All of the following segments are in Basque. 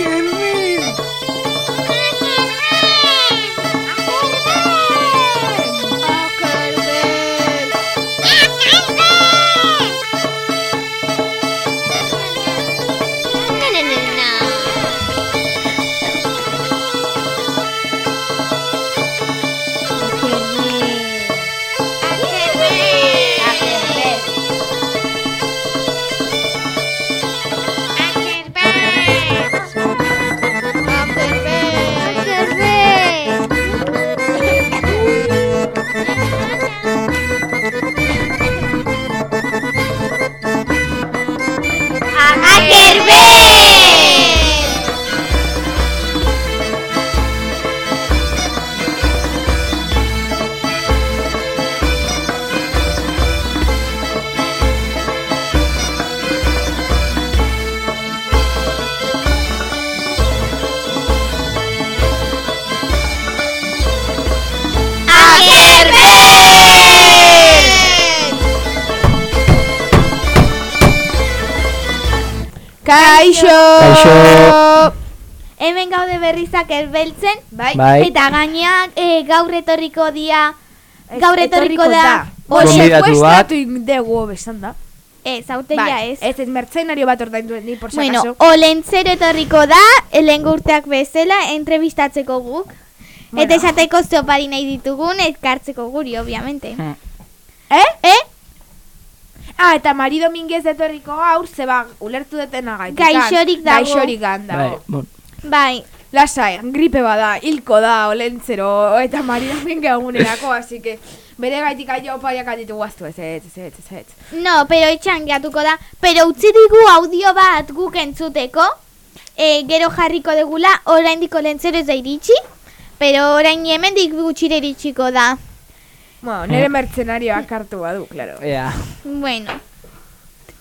Kaixo! Kaixo! Hemen gaude berrizak erbeltzen, Bai. Bai. eta gainean e, gaur etorriko dia, gaur etorriko da, Oxe, Gonbidatu bat. dugu besan da. ez, haute ja Bai, ez. ez, ez mertzenario bat ordaindu ni, por Bueno, acaso. olentzero etorriko da, lehen urteak bezala, entrevistatzeko guk. Bueno. Eta esateko zopari nahi ditugun, ekartzeko guri, obviamente. Hmm. Eta Mari Dominguez etorriko gaur, zeba, ulertu detena gaitik. Gaixorik dago. Gaixorik handa. Bai, bon. Bai, Lasai, gripe bada, hilko da, olentzero, eta Mari Dominguez egunerako, así que bere gaitik aio opariak aditu guaztu, ez, ez, ez, ez, ez, ez. no, pero etxan geatuko da. Pero utzi digu audio bat guk entzuteko, e, gero jarriko degula, oraindik olentzero ez da iritsi, pero orain hemendik gutxire iritsiko da. Bueno, nire mertzenarioak hartu badu, claro. Ea. Bueno,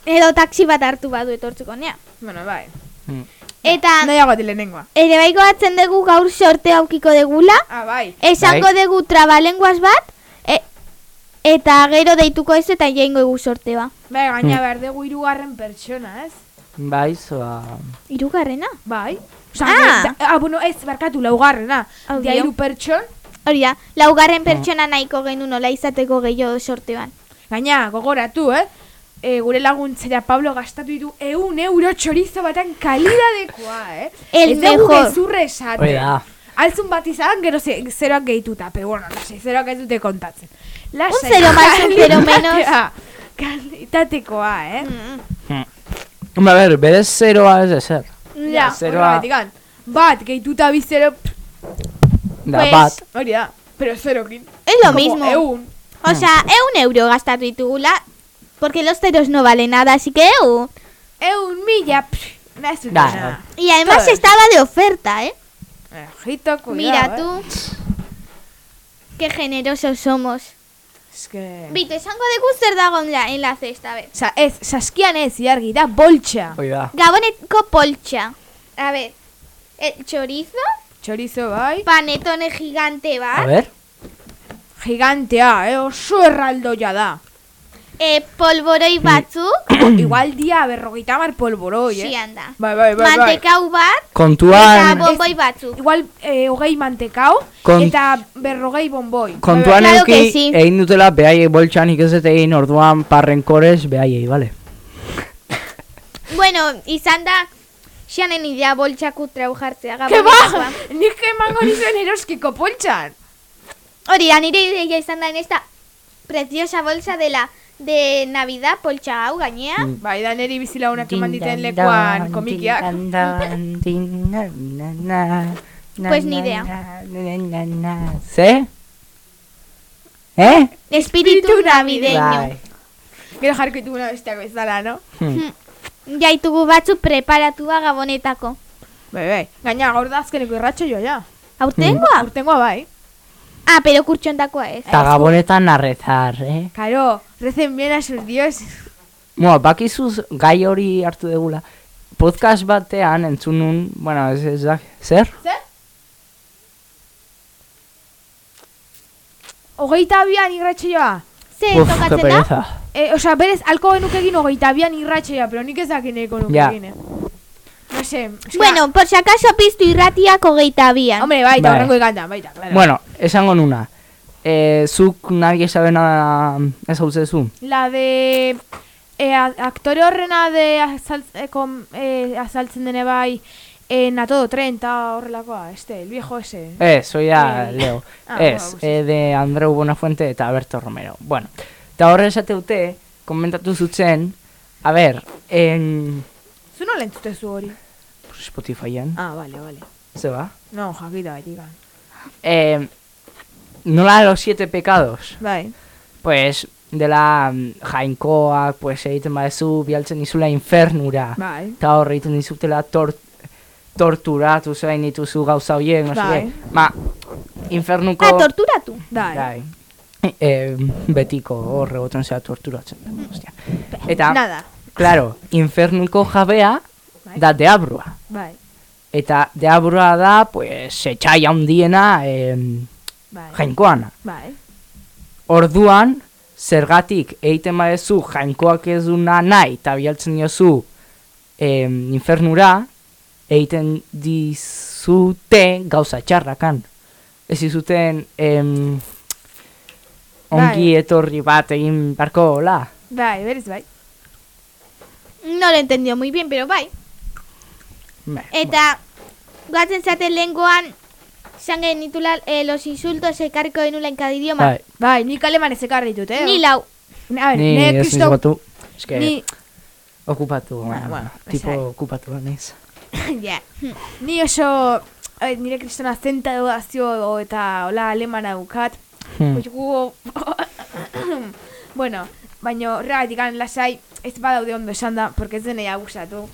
edo taxi bat hartu badu etortzeko nea. Bueno, bai. Hmm. Eta Nahiago dilenengoa. ere baiko batzen dugu gaur sorte aukiko degula, Ah, bai. esango dugu trabalenguaz bat, e, eta gero deituko ez eta jaingo egu sorte ba. Bai, gaina Hmm. behar dugu hirugarren pertsona, ez? Bai, zoa... Irugarrena? Bai. Osa, Ah! da- ah, bueno, ez, barkatu, laugarrena. Dia hiru pertson, Hori da, laugarren pertsona nahiko genu nola izateko gehiago sorteban. gaina, gogoratu, eh? E, gure laguntzera Pablo gastatu ditu eun euro txorizo batan kalidadekoa, eh? El ez dugu mejor. gezurre esaten. Hori da. Alzun bat izan, gero ze, zeroak gehituta, pero bueno, lasai, zeroak ez dute kontatzen. Lasai, Un zero más, un zero menos. Kalitatekoa, eh? Mm. Hombre, a ver, berez zeroa ez ezer. Ja, Zeroa. Bat, gehituta bi zero, pff, Da, Pues- bat. hori da, pero zerokin. es lo Como mismo. Eun. O sea, un euro gastatu ditugula, porque los ceros no valen nada, así que eu. Eun mila, pff, nahi zuten Da, nada. Y además Todo. estaba de oferta, ¿eh? Eh, Ojito, cuidado, Mira eh. tú. Qué generosos somos. Es que... Bito, esango dugu zer dago en la, en la cesta, a ver. Osa, ez, saskian ez, iargi, da da. Gabonetko poltsa. A ver. El chorizo, Chorizo bai, panetone gigante A bat, ver. gigantea, eh, oso erraldoia da. eh, polvoroi batzuk, Igual dia berrogeita mar polboroi, eh? si handa. Bai, bai, bai, bai. Mantekau bat, eta Kontuan, bomboi batzuk. Igual eh, hogei mantekau Kon- eta berrogei bomboi. kontuan Claro que euki sí. egin dutela behaiei boltxan ikez dut egin orduan parrenkorez behaiei, bale? Bueno, izan da, xanen idea boltsak utrau jartzea Ke ba, nik emango nizuen eroskiko poltsan. Hori nire ideia izan da en esta preciosa bolsa de la de Navidad poltsa hau gainea. Mm. Bai, da neri bizilagunak eman diten lekuan komikiak. Pues ni idea. Ze? Eh? Espiritu navideño. Bai. Gero jarriko dituguna besteak bezala, no? Hmm. Jaitugu batzu preparatua gabonetako. Bai, bai. Gaina gaur da azkeneko irratxo joa, ja. Aurtengoa? Urtengoa bai. Ah, pero kurtxontakoa ez. Eta gabonetan a rezar, eh? Karo, recen bien a sus dioses. Bueno, bakizuz gai hori hartu degula. Podcast batean entzun nun, bueno, ez, ez da, zer? Zer? Hogeita bian irratxeoa. Ze Uf, que tokatzen da? E, osea, berez, alko genuke egin hogeita bian irratxeoa, pero nik ez dakineko nuke Ja. egin, eh. No sé. eske- Bueno, por si acaso piztu irratiak hogeita bian. Hombre, baita, Bai. horrengo ikantan, baita, claro. Bueno, esango nuna. Eh, zuk nadie sabe nada ezagutzezu? La de... E, aktore horrena de azalt, e, kom, e, azaltzen dene bai en A Todo Tren eta horrelakoa, este, el viejo ese. Ez, Eh, Leo. ah, Ez, bueno, pues eh, de Andreu Buenafuente eta Berto Romero. Bueno, eta horre esateute, komentatu zutzen, a ber, en Zu nola entzutezu hori? pues, Spotifyen, Ah, vale, vale. ze ba? No, jakita baitik. Eh, nola los siete pecados? Bai. Pues, dela jainkoak, pues, egiten badezu, bialtzen dizula infernura. Bai. Eta horre egiten dizutela tor torturatu zain dituzu gauza horiek, no Bai. sé. Ma, infernuko... Ah, torturatu. Bai. Bai. E, betiko horre boten zera torturatzen. Ostia. Eta, Nada. claro, infernuko jabea Bai. da deabrua. Bai. Eta deabrua da, pues, etxai handiena em, Bai. jainkoana. Bai. Orduan, zergatik egiten badezu jainkoak ez duna nahi eta bialtzen diozu em, infernura, egiten dizute gauza txarrakan. Ez dizuten em, ongi Bai. etorri bat egin barko hola. Bai, berez bai. No lo entendió muy bien, pero bai. Bai, Eta, gatzen zaten lengoan, zan genitula eh, los insultos ekarriko denula en cada idioma. bai. Bai, nik aleman ez ekarri ditut, eh? Ni lau. A ver, Ni ne ez kristo... nizkotu. Eske, Ni, okupatu, Bueno, bueno, bueno, tipo esai. okupatu niz. ja. ni oso... nire kristona zentadazio eta hola alemana dukat. Hmm. Pues gu... bueno, baino horregatik lasai ez badaude ondo esan da, porque ez denei abusatu.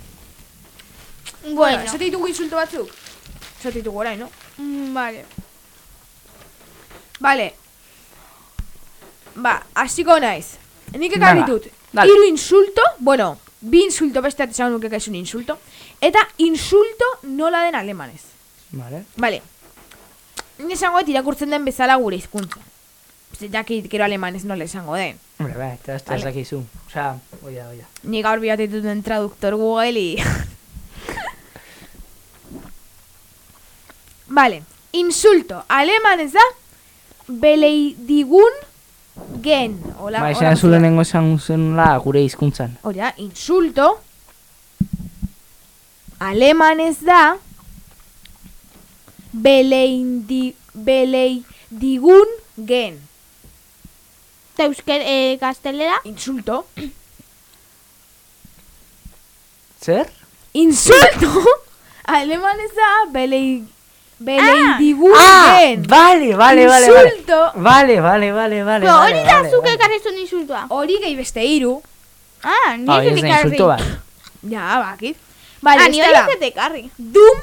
Bueno, Bueno, esate ditugu insulto batzuk? Esate ditugu orain, no? mm, vale. Vale. Ba, hasiko naiz. Nik ekarri dale. Hiru insulto, bueno, bi insulto beste esan nuke que es un insulto. Eta insulto nola den alemanez. Vale. Vale. Ni esango dut irakurtzen den bezala gure hizkuntza. Ez dakit gero alemanez nola esango den. Hombre, bai, eta ez Vale. ez dakizu. Osea, oida, oida. Ni gaur bilatu duten traduktor Google y... vale. Insulto. Alemanez da beleidigun gen. Hola, Ba, hola, izan zu lehenengo esan zenula gure hizkuntzan. Hori da, insulto. Alemanez da beleindi, beleidigun gen. Eta eusker eh, gaztelera? Insulto. Zer? Insulto. Alemanez da belei, beleidigun Ah, gen. vale, vale, vale, vale. Insulto. Vale, vale, vale, vale. Pero hori da vale, zuke vale. insultua. Hori gehi beste hiru. Ah, ni Ah, ekarri. insulto bat. Ja, bakit. Vale, Ah, ni beste hori da. ez dut ekarri. Dum.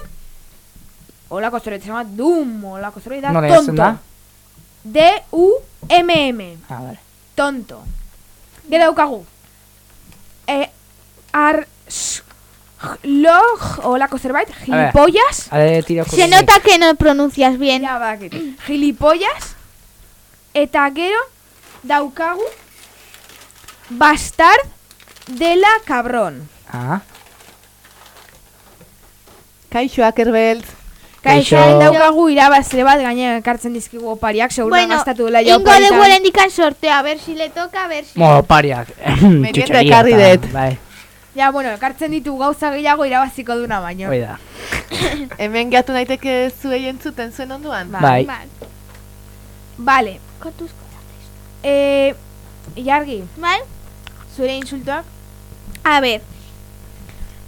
Olako zerbait, se llama Dum. Olako zerbait da Nola idazten tonto. da? D-U-M-M. Ah, vale. Tonto. Gero daukagu. E, ar... s- Log, olako zerbait, gilipollas. Ale, tira Se nota que no pronuncias bien. Ja, bakit. Gilipollas. Eta gero daukagu bastard dela cabrón. Ah, Kaixo, Akerbeltz. Kaixo. Daukagu irabazle bat gaine ekartzen dizkigu opariak, seguro Bueno, gastatu dela ja ingo oparitan. de buena indican sorteo, a ver si le toca, a ver si... mo, pariak. Merienda ekarri dut. Bai, Ja, bueno, ekartzen ditu gauza gehiago irabaziko duna baino. hoi da. Hemen gehatu naiteke zuei entzuten zuen onduan. Bai. Vale. Vale, Con tus cosas. eh, Jargi, Vale. zure insultoak? A ver.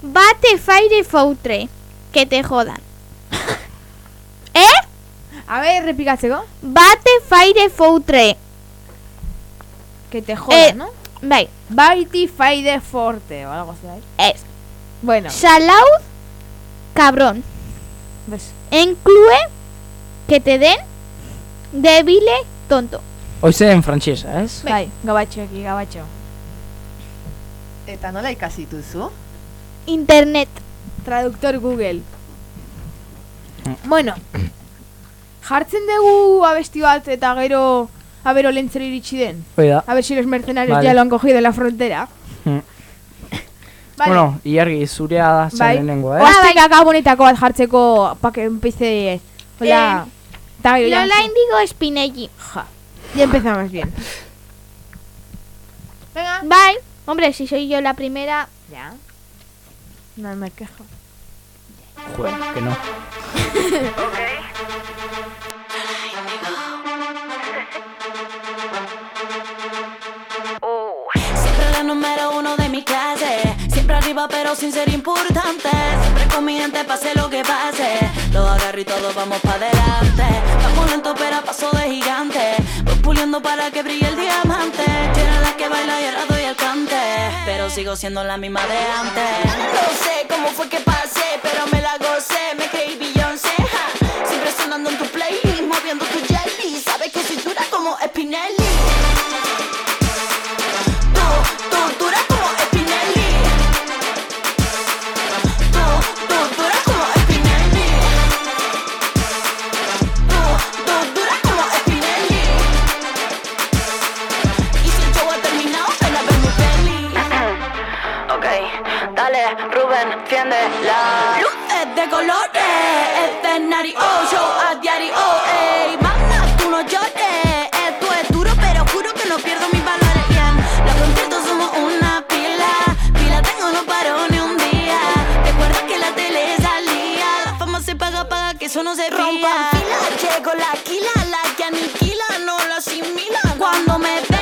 Bate faire foutre. Que te jodan. ¿Eh? A ver, repikatzeko. Bate faire foutre. Que te joda, Eh, ¿no? Bai. Baiti faide forte o algo así. ¿eh? Es. Bueno, Salaud. Cabrón. ves. Inclue. Que te den. Debile. Tonto. Hoize en frantsesa, ez? Bai, gabatxo aquí, gabatxo. Eta nola ikasi duzu? Internet. Traductor Google. Mm. Bueno, jartzen dugu abesti bat eta gero abero lentzero iritsi den. Hoi da. A ver si los mercenarios Vale. ya lo han cogido en la frontera. Mm. Vale. Bueno, iargi zurea da bai. lehenengo, eh? Oazteka gabonetako bat jartzeko pa que empiece... Hola. Gero ya- Lola Indigo Spinelli. Ja. Ya empezamos bien. Venga. Bye. Hombre, si soy yo la primera. Ya. No me quejo. Joder, que no. Siempre la número uno de mi clase. Siempre arriba, pero sin ser importante. Siempre con mi gente, pase lo que pase. Lo agarro y todos vamos para adelante. Vamos lento, pero a paso de gigante. Voy puliendo para que brille el diamante. Yo era la que baila y ahora doy el cante. Pero sigo siendo la misma de antes. No sé cómo fue que pasé, pero me la gocé. Me creí Beyoncé. Siempre sonando en tu playlist, moviendo tu jelly. Sabes que soy dura como Spinelli. Tú, tú, dura como Spinelli. Tú, tú, dura como Spinelli. Tú, como Spinelli. Y si el show ha terminado, ven a ver mi peli. Ok, dale, Rubén, fiende la de colores, escenario, show a diario, ey. Mamá, tú no llores, esto es duro pero juro que no pierdo mis valores. Bien Los conciertos somos una pila, pila tengo no paro ni un día. Recuerda que la tele salía, la fama se paga, paga que eso no se rompa Llego la quila, la que aniquila, no lo asimila Cuando me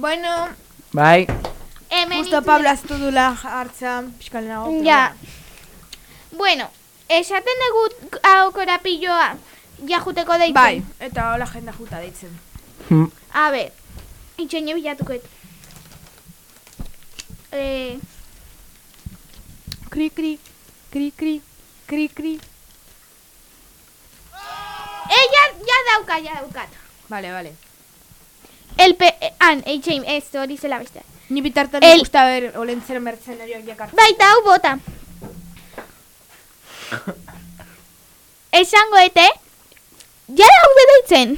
Bueno, Bai, Hemen justo Pablo Astudula hartza pixkalenago. Ja. Bueno, esaten dugu hau korapilloa jajuteko deitzen. Bai, eta hola jenda juta deitzen. hm, A ber, itxoine bilatuko. Eh, Kri, kri, kri, kri, kri, kri. eh, ya, ya dauka, ya daukat. Vale, vale. El pe... eh, an, eitxein, ez hori zela beste. Ni bitartan El- ikusta ber olentzero mercenarioak jakartzen. Baita hau bota. Esango ete, ja daude deitzen.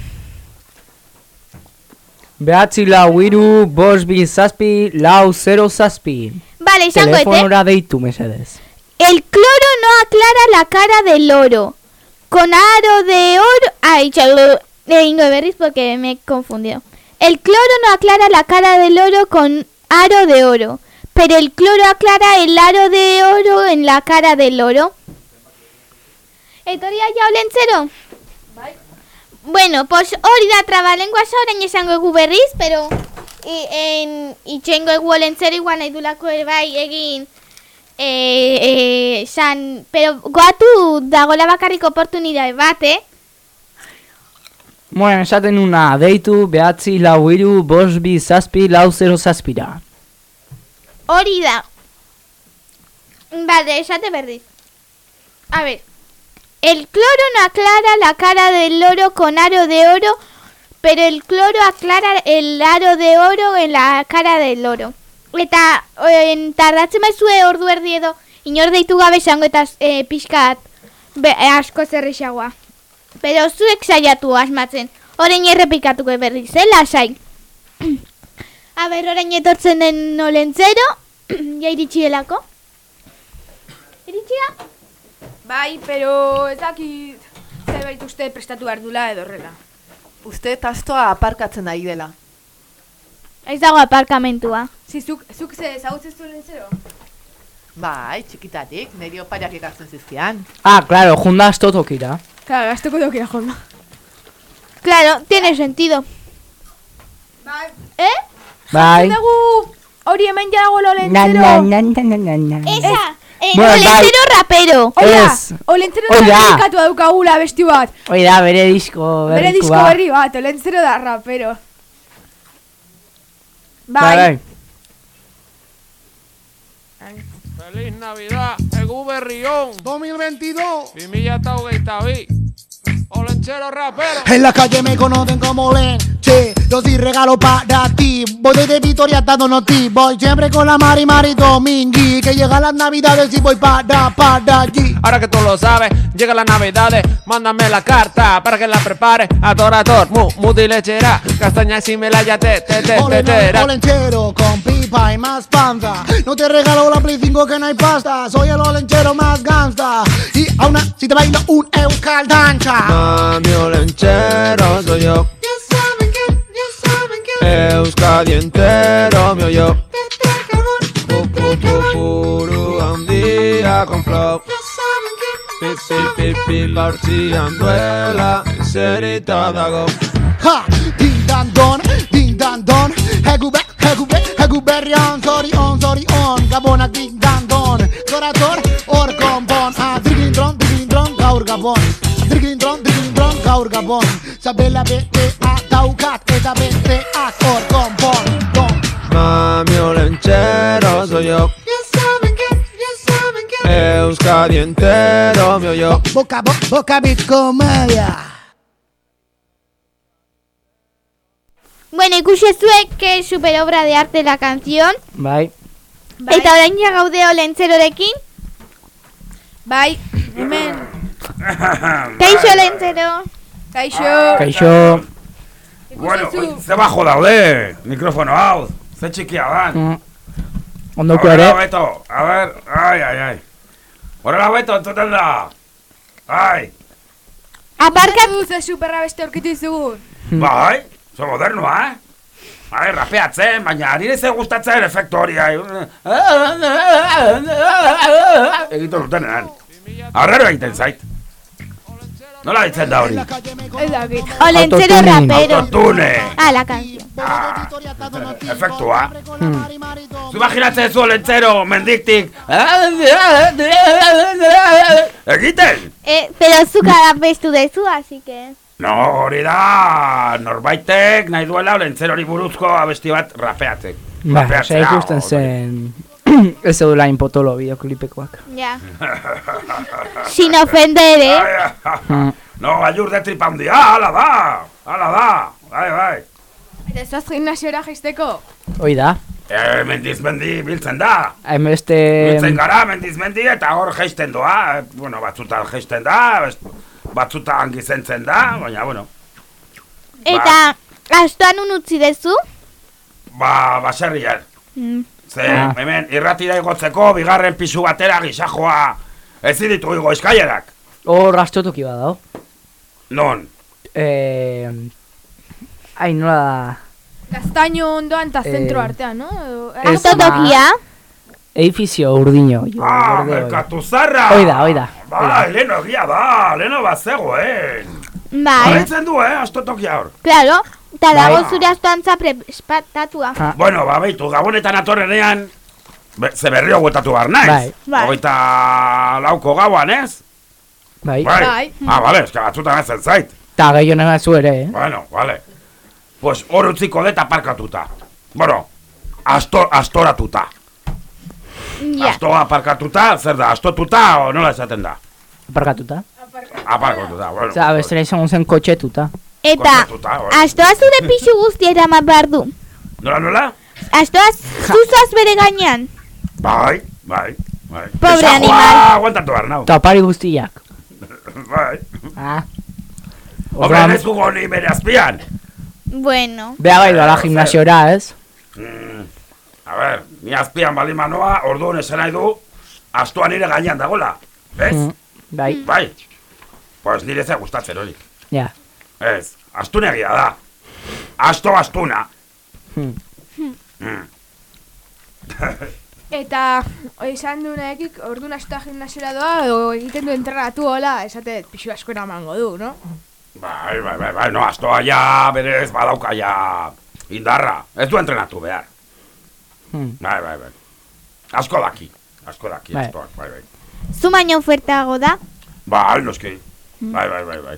behatzi lau iru, bos bi zazpi, lau zero zazpi. Vale, esango ete. Telefonora deitu, mesedez. El cloro no aclara la cara del oro. Con aro de oro... Ay, chalo. Ingo berriz porque me he confundido. El cloro no aclara la cara del oro con aro de oro. Pero el cloro aclara el aro de oro en la cara del oro. ¿Etoria ya olentzero? Bueno, pues hori da trabalenguas orain esango egu berriz, pero i, en, itxengo egu olentzero igual nahi dulako bai egin eh, eh, san, pero goatu dagola bakarrik oportunidade bat, eh? Bueno, esaten una, deitu, behatzi lau iru, bos bi zazpi, lau zero zazpira. Hori da. Vale, esate berriz. A ver. El cloro no aclara la cara del oro con aro de oro, pero el cloro aclara el aro de oro en la cara del oro. Eta en tardatzen baizue ordu erdi edo inor deitu gabe esango eta e, pixkat be, asko zerrixagoa. Pero zuek saiatu asmatzen. Orain errepikatuko berriz, eh, lasai. A ber, orain etortzen den olentzero, ja iritsi delako. Iritsi da? Bai, pero ez dakit zerbait uste prestatu behar dula edo horrela. Uste tastoa aparkatzen ari dela. Ez dago aparkamentua. Zizuk, zuk ze ezagutzen zuen zero? Bai, txikitatik, niri opariak ekartzen zizkian. Ah, claro, junda astotokira. Claro, gazteko dokia jonda. Claro, tiene sentido. Bai, ¿Eh? Bai. dugu hori hemen jago Na, na, olentzero. na, na, na, na, na. Esa, eh, Bueno, olentzero rapero. Oia, Ez. olentzero Hoi da. da dedikatua daukagula besti bat. Hoi da, bere disko Bere berrikoa. disko berri bat, olentzero da rapero. Bai, bai. Feliz Navidad, egu berrión, 2022. 2022, olenchero rapero. En la calle me conocen como Len, che, yo sí regalo para ti. Voy desde Vitoria hasta Donoti, voy siempre con la Mari Mari Domingui. Que llega las navidades y voy para, para allí. Ahora que tú lo sabes, llegan las navidades, mándame la carta para que la prepare. Adorador, mu, muti lechera, castaña y melaya, te, te, te, te, te, con pipa y más panza. No te regalo la Play 5 que no hay pasta. Soy el olenchero más gangsta. Y aún si te bailo un Euskal danza. Mami olenchero soy yo, Euskadi entero me oyó. Te trajeron, Pu, pu, pu, puru handia con flow. ya saben que. Pi, pi, pi, pi, bartzian duela, zerita dago. Ha! Ding dan don, ding dan don Hegu be, hegu be, hegu berrian Sorry on, sorry on Gabonak ding dan don Zorator, hor konpon Ah, dirgin dron, dirgin dron, gaur gabon Dirgin dron, dirgin dron, gaur gabon Sabela BTA daukat Eta BTA hor konpon Don Mami olenchero soy yo, Ya saben que, ya saben que Euskadi entero me oyó. Boca, bo, boca beat comedia Bueno, ikusi zuek, que es super obra de arte la canción. Bai. Bai. Eta orain ja gaude olentzerorekin. Bai, hemen, Kaixo olentzero. Kaixo. Kaixo. Bueno, ze bajo daude, mikrofono hau, ze txikia dan. Mm. Ondoko A ver, ere. Beto, a ver, ai, ai, ai. Horrela, Beto, entzuten da. Ai, Aparkatu. Aparkatu ze superra beste aurkitu izugun. bai, zo modernoa, eh? Ai, rapeatzen, baina nire ze gustatzen efektu hori, ai. Egiten dutenean. Arraro egiten zait. Nola ditzen da hori? Ez dakit. Olentzero Autotuning. rapero. Autotune. Ah, la canción. Ah, efektua. Zu imaginatzen zu lentzero, mendiktik. Egiten! Eh, pero zuk arabestu dezu, así que... No, hori da, norbaitek nahi duela lentzerori buruzko abesti bat rapeatzen. Ba, Rapeatzea, ose ikusten hori. zen... Ez edo in potolo bideoklipekoak. Ya. Sin ofender, eh? Mm. No, gailur de tripa handia, hala da, hala da, bai, bai. Eta ez az gimnasiora jaisteko? Hoi da. E, mendiz mendi biltzen da. Hainbeste... Biltzen gara, mendiz mendi, eta hor geisten doa. E, bueno, batzutan geisten da, best- batzutan gizentzen da, baina, bueno. Eta, astoan un utzi dezu? Ba, baserrian. Mm. Ze, Ah. hemen, irratira igotzeko, bigarren pisu batera gizajoa ezin ditu igo eskailerak. Hor astotoki badao. Non? Eh... Ai, nola da... Gaztaino ondoan eta Eh, zentro artean, no? Edo, ez- Autotokia? Edifizio urdino. Jo, Ah, merkatu zarra! Hoi da, hoi da, hoi Ba, da. leheno egia da, leheno bat zegoen. Bai, Horretzen du, eh, astotokia hor. claro. Eta dago Bai. zure astoantza prespatatua. Ah. Bueno, ba, beitu, gabonetan atorrenean, be, ze berrio guetatu behar naiz. Bai. Bai. Hogeita lauko gauan, ez? Bai. Bai. Bai. Ah, bale, eska batzutan ez zait. Ta gehionen zu ere, eh? Bueno, vale. Pues hor utziko dut aparkatuta. Bueno, asto, astoratuta. Ja. Astoa aparkatuta, zer da, astotuta, o nola esaten da? Aparkatuta. Aparkatuta, bueno. Osa, bestera izango zen kotxetuta. Eta, Kortatuta, bueno. astoa zure pixu guztia eraman behar du. Nola, nola? Astoa zuzaz bere gainean. Bai, bai, bai. Pobre Gizajoa animal. Aguantatu behar nau. Ta opari guztiak. Bai. Ah. Hombre, Orduan, ez gugo ni bere azpian. Bueno. Bea bai doala gimnasiora, ez? Mm, a ber, ni azpian bali manoa, orduan esan nahi du, astoa nire gainean dagola. Ez? Mm, bai, Bai. Pues nire ze gustatzen hori. ja. Ez, astunegia da. Asto astuna. Hmm. Mm. Eta, esan du nahekik, ordu nasta gimnasiora doa, edo egiten du entrenatu hola, esate, pixu asko eramango du, no? Bai, bai, bai, bai, no, astoa ja, berez, badauka ja, indarra. Ez du entrenatu behar. Hmm. Bai, bai, bai. Asko daki, asko daki, Bai. astoak, bai, bai. Zu baino ofertago da? Bai, noski. Bai, bai, bai, bai.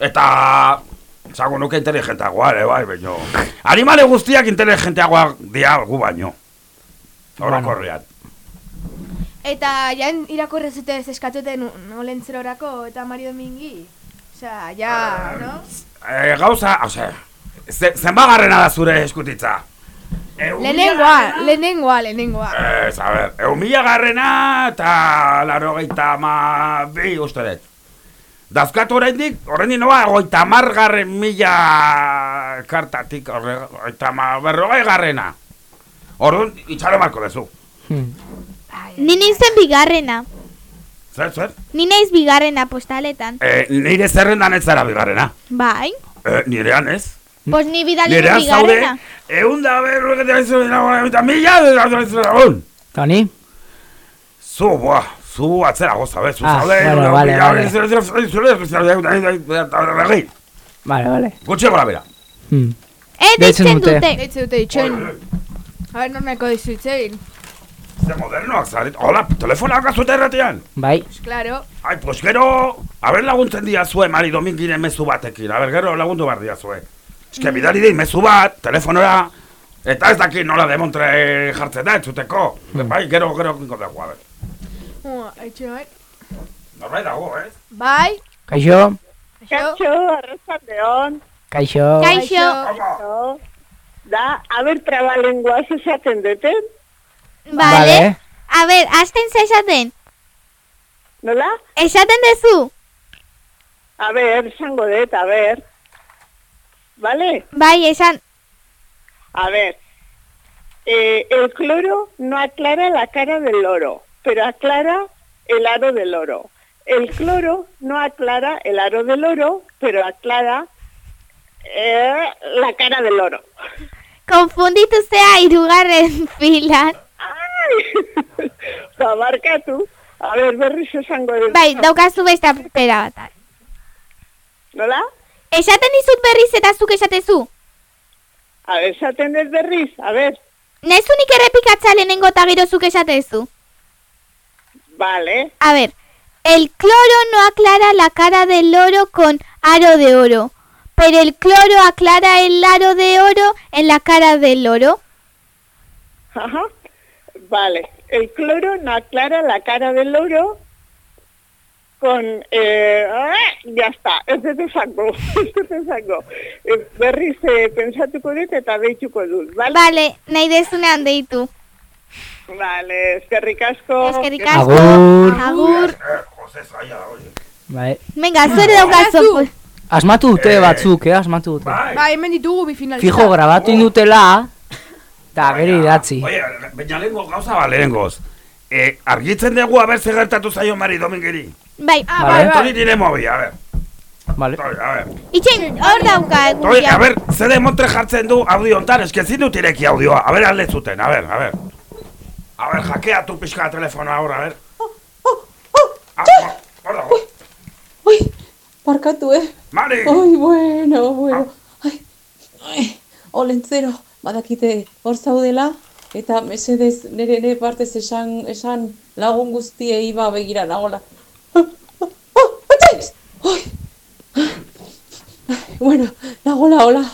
Eta, zago nuke inteligenteagoa, ere, bai, baino. Animale guztiak inteligenteagoa dia gu baino. Orokorrean. Eta, jan irakorre zute ez eskatuten olentzerorako eta Mario Domingi? Osea, ja, no? Eh, gauza, ose, ze, zenbagarrena da zure eskutitza? Lehenengoa, lehenengoa, lehenengoa. Ez, a ber, egun mila garrena eta laro geita ma bi uste dut. Dazkatu oraindik, oraindik noa, goita mar garren mila kartatik, ma berrogei garrena. Orduan, itxaro marko dezu. Hmm. Ni nintzen bigarrena. Zer, zer? Ni naiz bigarrena postaletan. E, nire zerrendan ez zara bigarrena. Bai. E, nirean ez. Pos ni bidali bigarrena. egun da berrogei eta mila, egun. Toni? Zu, buah, zu atzera goza, be, zu Ah, zaude, bueno, no, vale, vale. Vale, vale. Gutxe gora bera. Hmm. Eh, Deitzen deitzen dute. dute. Deitze dute itxoin. A ber, normeko dizu itzein. Ze modernoak zaret. Hola, telefonak azute erratean. Bai, Claro. Ai, pues gero, haber laguntzen dia zue Mari Dominginen mezu batekin. Aber, gero lagundu behar dia zue. Eske, bidali di mezu bat, telefonora, eta ez dakit nola demontre jartzen da, entzuteko. Bai, gero, gero, kinko dago, a Norbait dago, ez? Bai, kaixo, kaixo. arrasaldeon. kaixo. Kaixo. Opa, Da, aber trabalenguaz esaten duten, Vale. A ber, hasten za esaten. nola? Esaten dezu. A ber, esango dut, a ber. Vale? Bai, esan. A ver. Eh, el cloro no aclara la cara del loro, pero aclara el aro del oro. El cloro no aclara el aro del oro, pero aclara eh, la cara del oro. Konfunditu zea irugarren filan. Ai! Ba, barkatu. A ber, berriz esango dut. Bai, daukazu beste pera bat. Nola? Esaten dizut berriz eta zuk esatezu. A ber, esaten dut berriz, a ber. Nezu nik errepikatza lehenengo eta gero zuk esatezu. Vale. A ver, el cloro no aclara la cara del loro con aro de oro, pero el cloro aclara el aro de oro en la cara del loro. Ajá. Vale. El cloro no aclara la cara del oro con... Eh, ah, ya está. Ez dut esango. Ez dut esango. Eh, berriz pensatuko dut eta deituko dut. Vale? Vale, nahi dezunean deitu. Vale. Eskerrik asko. Eskerrik asko. Agur. Agur. Bai. Venga, zuere daukazu. Daukazu. Asmatu dute Eh. batzuk, eh, asmatu dute. Bai. Bai, hemen ditugu bi finalista. Fijo, grabatu indutela, eta gero idatzi. Oye, baina lehenko gauza ba, lehenkoz. Eh, argitzen dugu haber ze gertatu zaio Mari Domingeri. Bai, Ah, Vale. bai, bai. Tori nire mobi, a ber. Vale. Tori, a ber. itxen, hor dauka. Tori, guia. a ber, ze demontre jartzen du audio ontan, eske ezin dut ireki audioa. A ber, alde zuten, a ber, a ber. A ber, jakeatu pixka telefonoa ahora, a ber. Ah, hor dago. Ui, barkatu, eh? Mari! Ai, bueno, bueno. Ai, ai, olentzero, badakite hor zaudela, eta mesedez nire nire partez esan, esan lagun guztiei ba begira nagola. Ai, bueno, nagola, hola.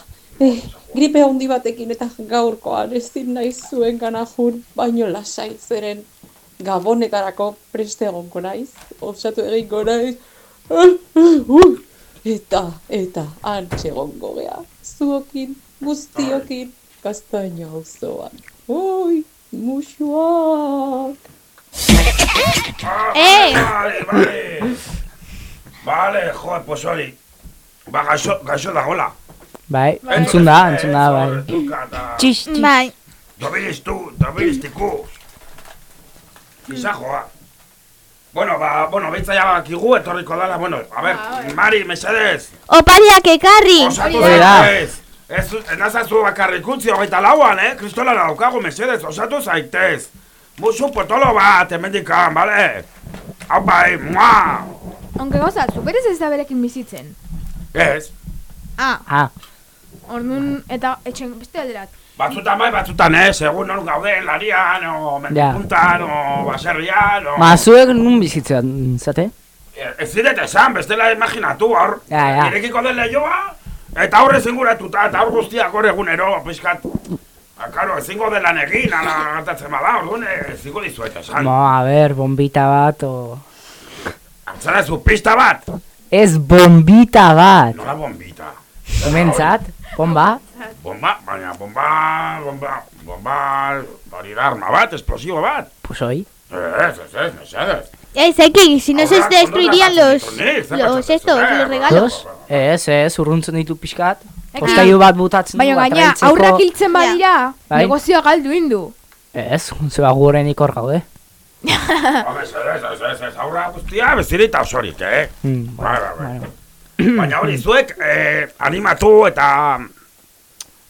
Eh, gripe handi batekin eta gaurkoan ezin nahi zuen ganajun, baino lasai zeren gabonetarako preste egonko naiz, osatu egingo naiz. Eta, eta, antxe egongo gea, zuokin, guztiokin, kastaina auzoan. Oi, musuak! Eh. Vale, vale. Vale, joder, pues hori. Ba, gaixo, gaixo dagola. Bai, entzun da, entzun da, bai. Txix, txix. Bai. Dobilistu, dobilistikus. Gizajoa. Bueno, ba, bueno, beitza ja bakigu, etorriko dala, bueno, a ver, Mari, mesedez. Opariak ekarri. Osatu da. zaitez. Ez, ez nazazu bakarrik utzi hogeita lauan, eh? Kristola daukagu, mesedez, osatu zaitez. Musu potolo bat, emendikan, bale? Hau bai, mua! Onke gauza, superez ez da berekin bizitzen. Ez, Ah, Ah, orduan, eta etxen beste alderat. batzutan bai, batzutan ez, segun non gauden, larian, o mendipuntan, o baserrian, o... ba, zuek nun bizitzen, zate? Ez ziret esan, bestela imaginatu hor. Ja, ja. Irekiko den lehioa, eta horre zinguratuta, eta hor guztiak hor egunero, pixkat. Ah, Karo, ezingo dela egin, ala gertatzen bada, orduan, eh, ezingo dizuet esan. Mo, a ber, bombita bat, o... Zara zu pista bat? Ez bombita bat. Nola bombita? Komentzat, bomba. Bomba, baina bomba, bomba, bomba, hori da arma bat, esplosibo bat. Pues hoy. Ez, ez, ez, mesedez. Es que si no se destruirían ¿cuándo los, los estos, Eh, los regalos. Ez, ez, urruntzen ditu pixkat. Postailu bat butatzen du, Baina gaina, aurrak hiltzen badira, Bai. negozioa galdu indu. Ez, zeba gurenik hor gaude. Hombre, ez, ez, ez, ez, ez, aurra guztia, bezirita osorik, eh? Mm, Bai, bai, bai. bueno. Baina hori zuek, eh, animatu eta...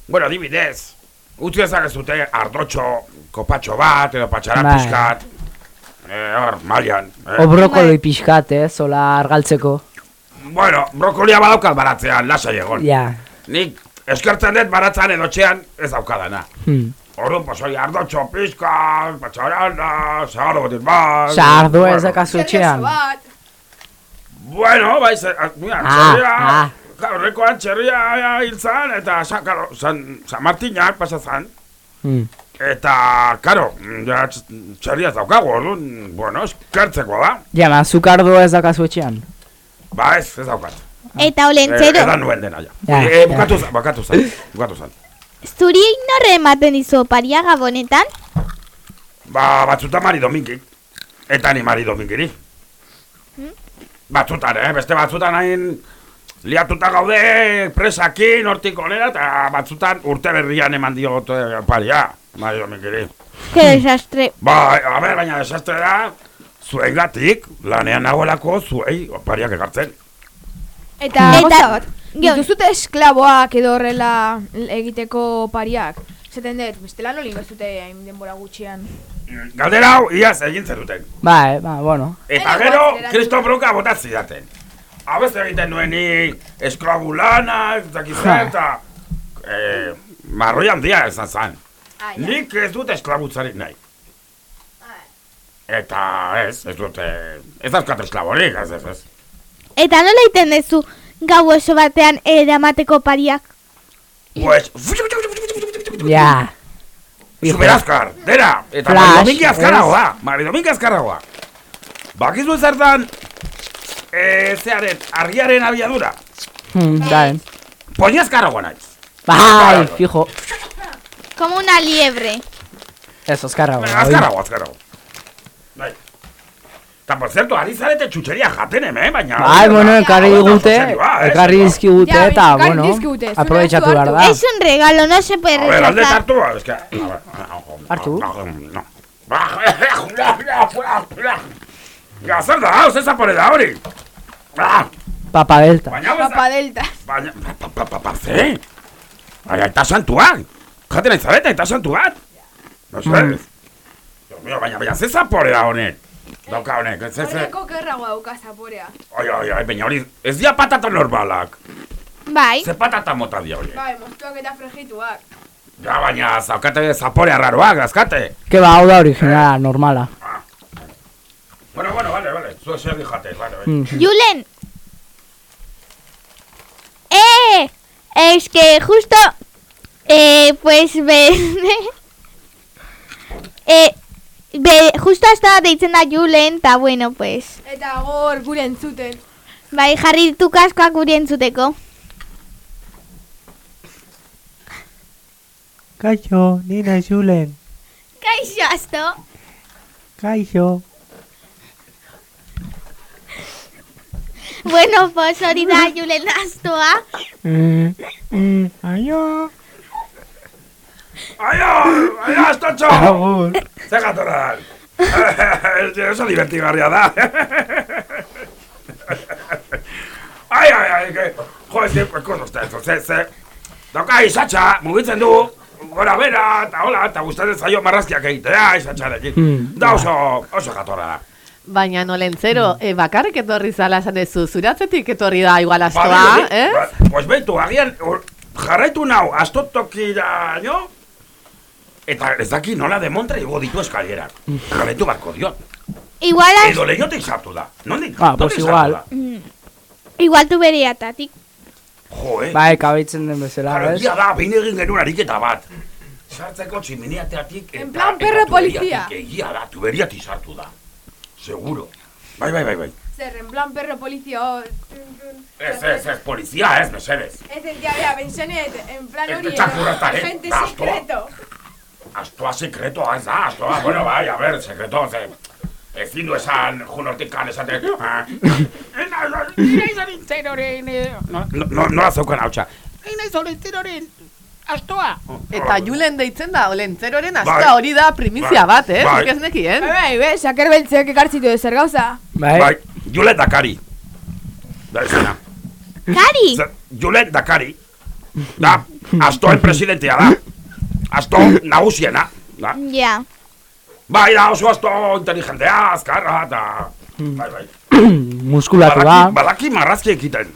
Bueno, dibidez, utzi ezakezute ardotxo kopatxo bat, edo patxara Bai. pixkat. Eh, hor, mailan. Eh. O brokoli pixkat, eh, zola argaltzeko. Bueno, brokolia badaukat baratzean, lasai egon. Ja. Nik eskertzen dut baratzan edo txean ez daukadana. Hmm. Orduan, pues hori ardotxo pixkat, patxarana, batit bat. Sardo ez bueno. dakazu etxean. Bueno, bai, ze, a- mira, Ah, txerria, ah. rekoan txerria hil zan, eta, sa, claro, San, San Martinak pasa zan, Hmm. eta, claro, ja, tx- txerria ez daukagu, orduan, bueno, eskertzeko da, Ja, ma, zukardo ez dakazu etxean. ba ez, ez daukat. Eta Eh, olentzero. edan nuen dena, ja. Ja, eh, ja. bukatu zan, bukatu zan, bukatu zan. Zuri inorre ematen dizu oparia gabonetan? Ba, batzutan mari domingik, eta ni mari domingiri. Batzutan, eh, beste batzutan hain liatuta gaude presakin, hortik onera, eta batzutan urte berrian eman diot eh, paria, mari domingiri. Que desastre. Ba, a ber, baina desastre da, zuen gatik, lanean nagoelako zuei opariak egartzen. Eta, Eta- dituzute esklaboak edo horrela egiteko pariak. Zaten dut, bestela nolin bezute hain denbora gutxian. Galdera hau, iaz egin zeruten. Ba, eh, ba, bueno. Eta gero, Kristo broka botat zidaten. Habez egiten nuen ni esklabu lana, ez eta... Eh, marroi handia ezan zan. Nik ez dut esklabutzarik nahi. Eta ez, ez dut, eh, ez dauzkat esklaborik, ez ez ez. Eta nola iten dezu gau oso batean eramateko opariak? Pues, Ja. Super azkar, dera, eta Flash, maridominki azkarragoa, ez? maridominki azkarragoa. Bakizu zertan, eh, zearen, argiaren abiadura, Hmm, da, eh. poñi azkarragoa naiz. Bai, fijo. Como una liebre. Ez, oskarra. Baina, azkarrago, azkarrago. Bai. Eta, por cierto, ari zarete txutxeria jaten hemen, baina... Bai, bueno, ekarri Hau da, digute, serioa, eh, ekarri serioa. dizkigute, Ja, eta, ekarri bueno, dizkigute, zure aprobetxatu hartu, behar da. hartu. Es un regalo, no se puede A ver, alde rechazar. hartu, es que... a ver, Hartu? No. Ja, zer da, hau, zeza pore da hori. Ah, Papa Delta. Baina, hau ez da... Papa Delta. Baina, pa, pa, pa, pa, ze? Baina, eta santuak. Jaten nahi zarete, eta santuak. No sé. Mm. Dios mío, baina, baina, ze zapore da honek. Dauka honek, ez ez... Horreko kerragoa dauka zaporea. Oi, oi, oi, baina hori, ez dia patata normalak. Bai. Ze patata mota di hori. Bai, moztuak eta frejituak. Ja, baina, zaukate zapore arraroak, dazkate. Que ba, hau da originala, normala. Bueno, bueno, vale, vale, zu segi jate, vale, vale. Mm. Julen. ¡Eh! Es que justo... Eh, pues ve... eh, be, justo estaba deitzen da Julen, eta bueno, pues... Eta gor gure entzuten. Bai, jarri ditu kaskoak guri entzuteko. Kaixo, ni naiz Julen. Kaixo, asto. Kaixo. bueno, pues hori da Julen astoa. Mm, mm, aio. Aio, aio, astotxo! Agur. Ze gatoran? Eso divertigarria da. ai, ai, ai, que... Jo, ez que, kozo uste, ez, ze, ze... Dauka, isatxa, mugitzen du, gora bera, eta hola, eta gustatzen zaio marrazkiak egitea, isatxarekin. Hmm. Da oso, oso jatorra da. Baina nolentzero, e, bakarrik etorri zala esan dezu, zuratzetik etorri da igual astoa, Badirudi, eh? ba- Pues beitu, agian, jarraitu nau, astotokira, nio? Eta ez daki nola de montre igo ditu eskalerak. Jarraitu barko diot. Igual, az- Edo lehiotik sartu da. Nondik? Ah, pues igual. da? Mm. igual tu beriatatik. Jo, eh? Bai, kabitzen den bezala, Claro, ez? da, behin egin genuen ariketa bat. Sartzeko tximiniateatik eta... En plan eta perro polizia. Egia da, tuberiatik sartu da. Seguro. Bai, bai, bai, bai. Zer, en plan perro polizio... Ez, ez, ez, polizia ez, mesedez. Ez el día de bensonet, en plan Ez hori... txakurratare, Agente da, astoa. secreto. Astoa sekretoa ez da, astoa, bueno, bai, a ber, sekreto, ze... Ezin du esan, junortikan esate... ah, Nire izan intzeroren... No, no, nola zeukan hau txa. Nire izan intzeroren... Astoa. Eta Julen deitzen da, olentzeroren Bai. astoa hori da primizia Bai. bat, eh? Bai. Nik ez nekien. Bai, bai, bai, saker beltzek ekartzitu zer gauza. Bai. Bai, Julet Dakari. Da izena. Kari! Zer, Julet Dakari. Da, astoen presidentea da. Asto nagusiena. Da. Ja. Bai, da oso asto inteligentea, azkarra, eta... Bai, bai. Muskulatu da. Badaki, badaki marrazki ekiten.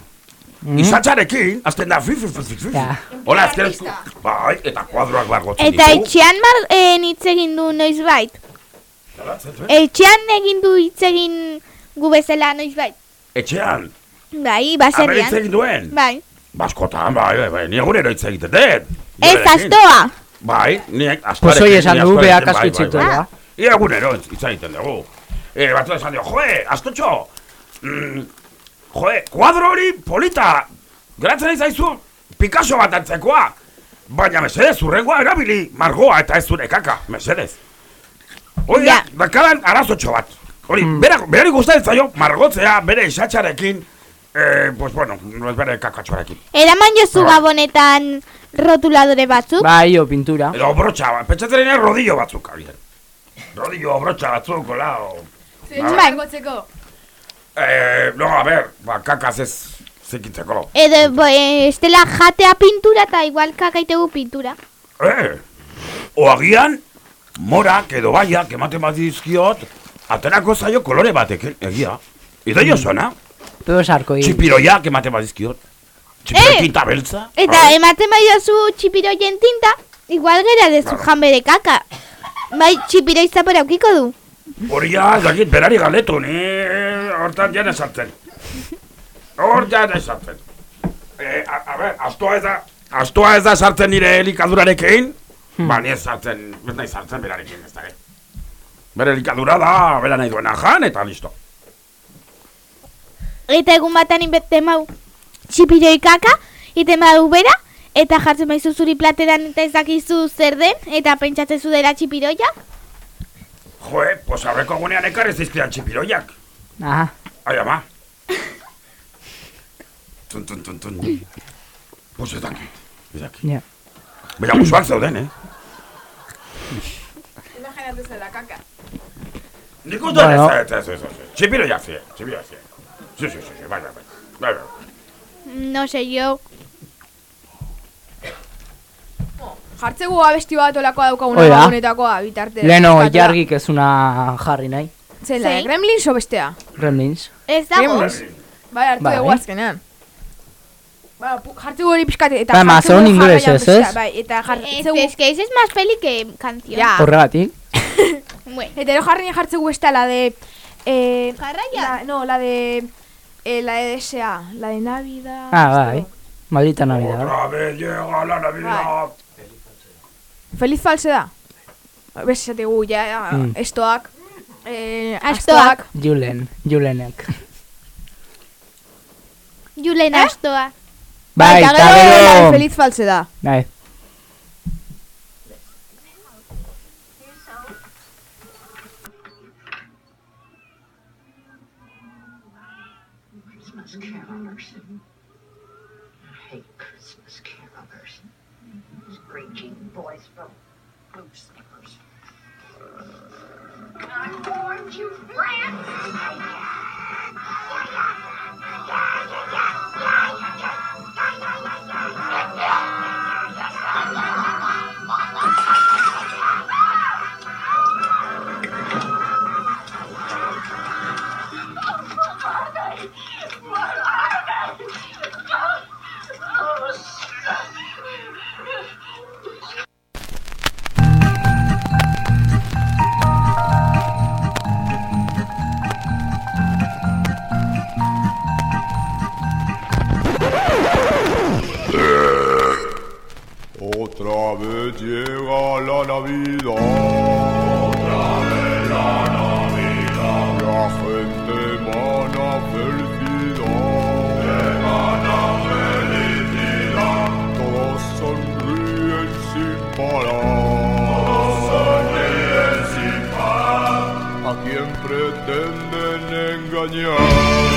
Mm. Izatxarekin, azten da fi, fi, fi, fi, fi. Hola, azken Bai, eta kuadroak bargotzen Eta etxean mar eh, hitz egin du noizbait. Etxean egin du hitz egin gu bezala noizbait. Etxean, Bai, abere hitz baserrian. egin duen. Bai. Baskotan, bai, bai, bai, ni egunero hitz egiten dut. Ez astoa. Bai, ni astarekin. Pues hoi esan du, beak bai, asko bai, bai. da. Ia egunero hitz egiten dugu. Eh, batu esan dio, joe, astotxo, mm, joe, kuadro hori polita, geratzen zaizu, Picasso bat antzekoa. Baina mesedez, urrengoa erabili, margoa eta ez zure kaka, mesedez. Hori da, dakadan arazotxo bat. Hori, bera, berari gustatzen zaio, margotzea, bere isatxarekin, eh, pues bueno, bere kakatxoarekin. Eraman jozu gabonetan rotuladore batzuk. Bai, o pintura. Edo brotxa, pentsatzen dira rodillo batzuk, agian. Rodillo, brotxa batzuk, hola, o... Bai. Gotzeko. Eh, no, a ver, ba, kakaz ez zikitzeko. Edo, bo, eh, estela jatea pintura eta igual kakaitegu pintura. Eh, o agian, morak edo baiak ematen bat dizkiot, aterako zaio kolore batek, eh, egia. Ideio zona, Pero sarko hi. txipiroiak ematen bat dizkiot. Txipiro tinta beltza. Eta ematen bai jozu txipiroien tinta, igual gera dezu jan bere kaka. Bai, txipiroi zapora aukiko du. Hori ja, ez dakit, berari galetu, ni hortan jane sartzen. Hor jane sartzen. Eh, a, a ber, astoa ez da, astoa ez da sartzen nire elikadurarekin, ba, ni ez sartzen, ez nahi sartzen berarekin, ez da, eh. Bere elikadura da, bera nahi duena jan, eta listo. Eta egun batan inbete mau txipiroi kaka, ite mau bera, eta jartzen baizu zuri plateran eta ez dakizu zer den, eta pentsatzen zu dela txipiroia. Joe, pues aurreko egunean ekarri zizkidan txipiroiak. Aha. Ai, ama. Tun, tun, tun, tun. Pues ez dakit, ez dakit. Ja. Baina musuak zeuden, eh? Imaginatu zela kaka. Nik uste Bueno. ez, ez, ez, ez, ez. Txipiroiak ziren, txipiroiak ziren. Sí, sí, sí, sí, bai. Bai, bai. No sé, yo... Jartzegu abesti bat olakoa daukaguna Hoi da. gabonetakoa bitarte. Leno jargik ez una jarri nahi. Zein da, Zein? Gremlins o bestea? Gremlins. Ez dago. Gremlins. Bai, hartu Bai. dugu azkenean. Ba, pu- jartzegu hori pixkate, eta ma, jartzegu son jarraian bestea, ez? Bai, eta Es, jartzegu... es que ese es más peli que canción. Ja. Horregatik. Bueno. Eta ero jarri jartzegu bestea, la de... Eh, Jarraia. la, no, la de... Eh, la de DSA, la de Navidad... Ah, bai. Maldita Navidad. Otra vez llega la Navidad. Feliz falsedad. Bes, esategu, ja, ja, Mm. estoak... Eh, Astoak. Julen, Julenek. Julen Astoa. Bai, eta gero la Llega la Navidad. Otra vez la Navidad. La gente gana felicidad. Que felicidad. Todos sonríen sin parar. Todos sonríen sin parar. A quien pretenden engañar.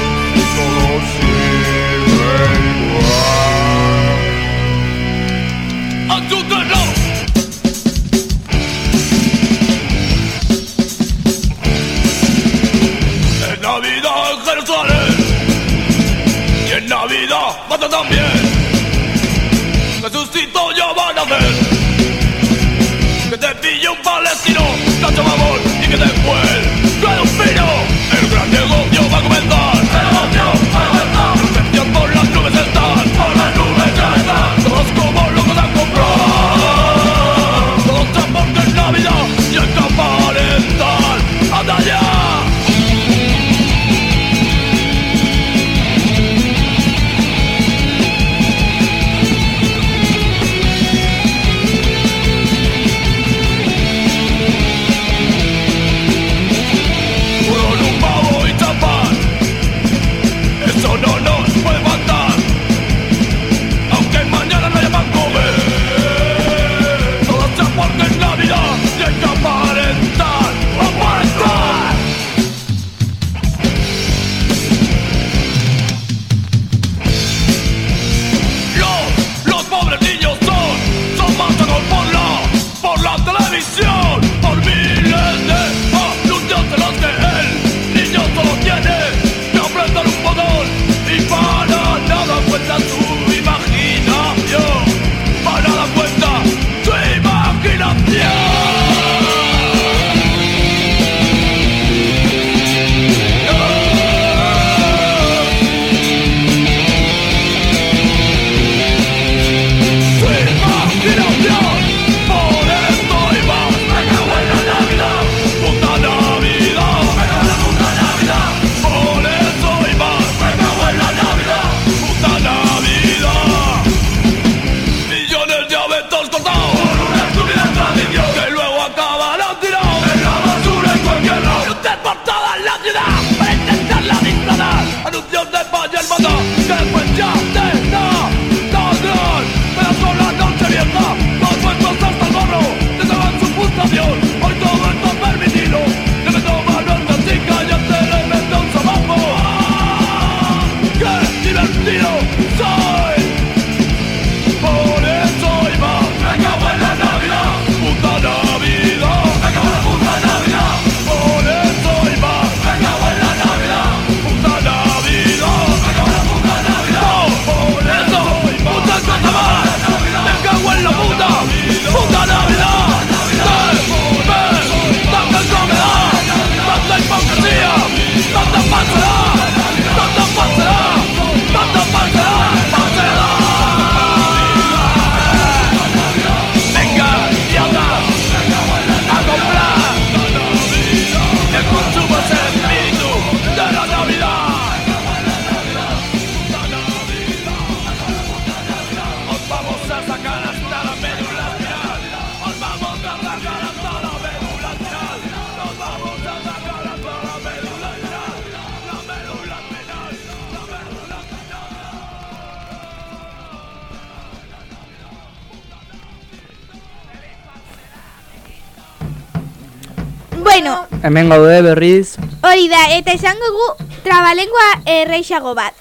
hemengo daude berriz. Hori da, eta esango gu trabalengoa erreisago eh, bat.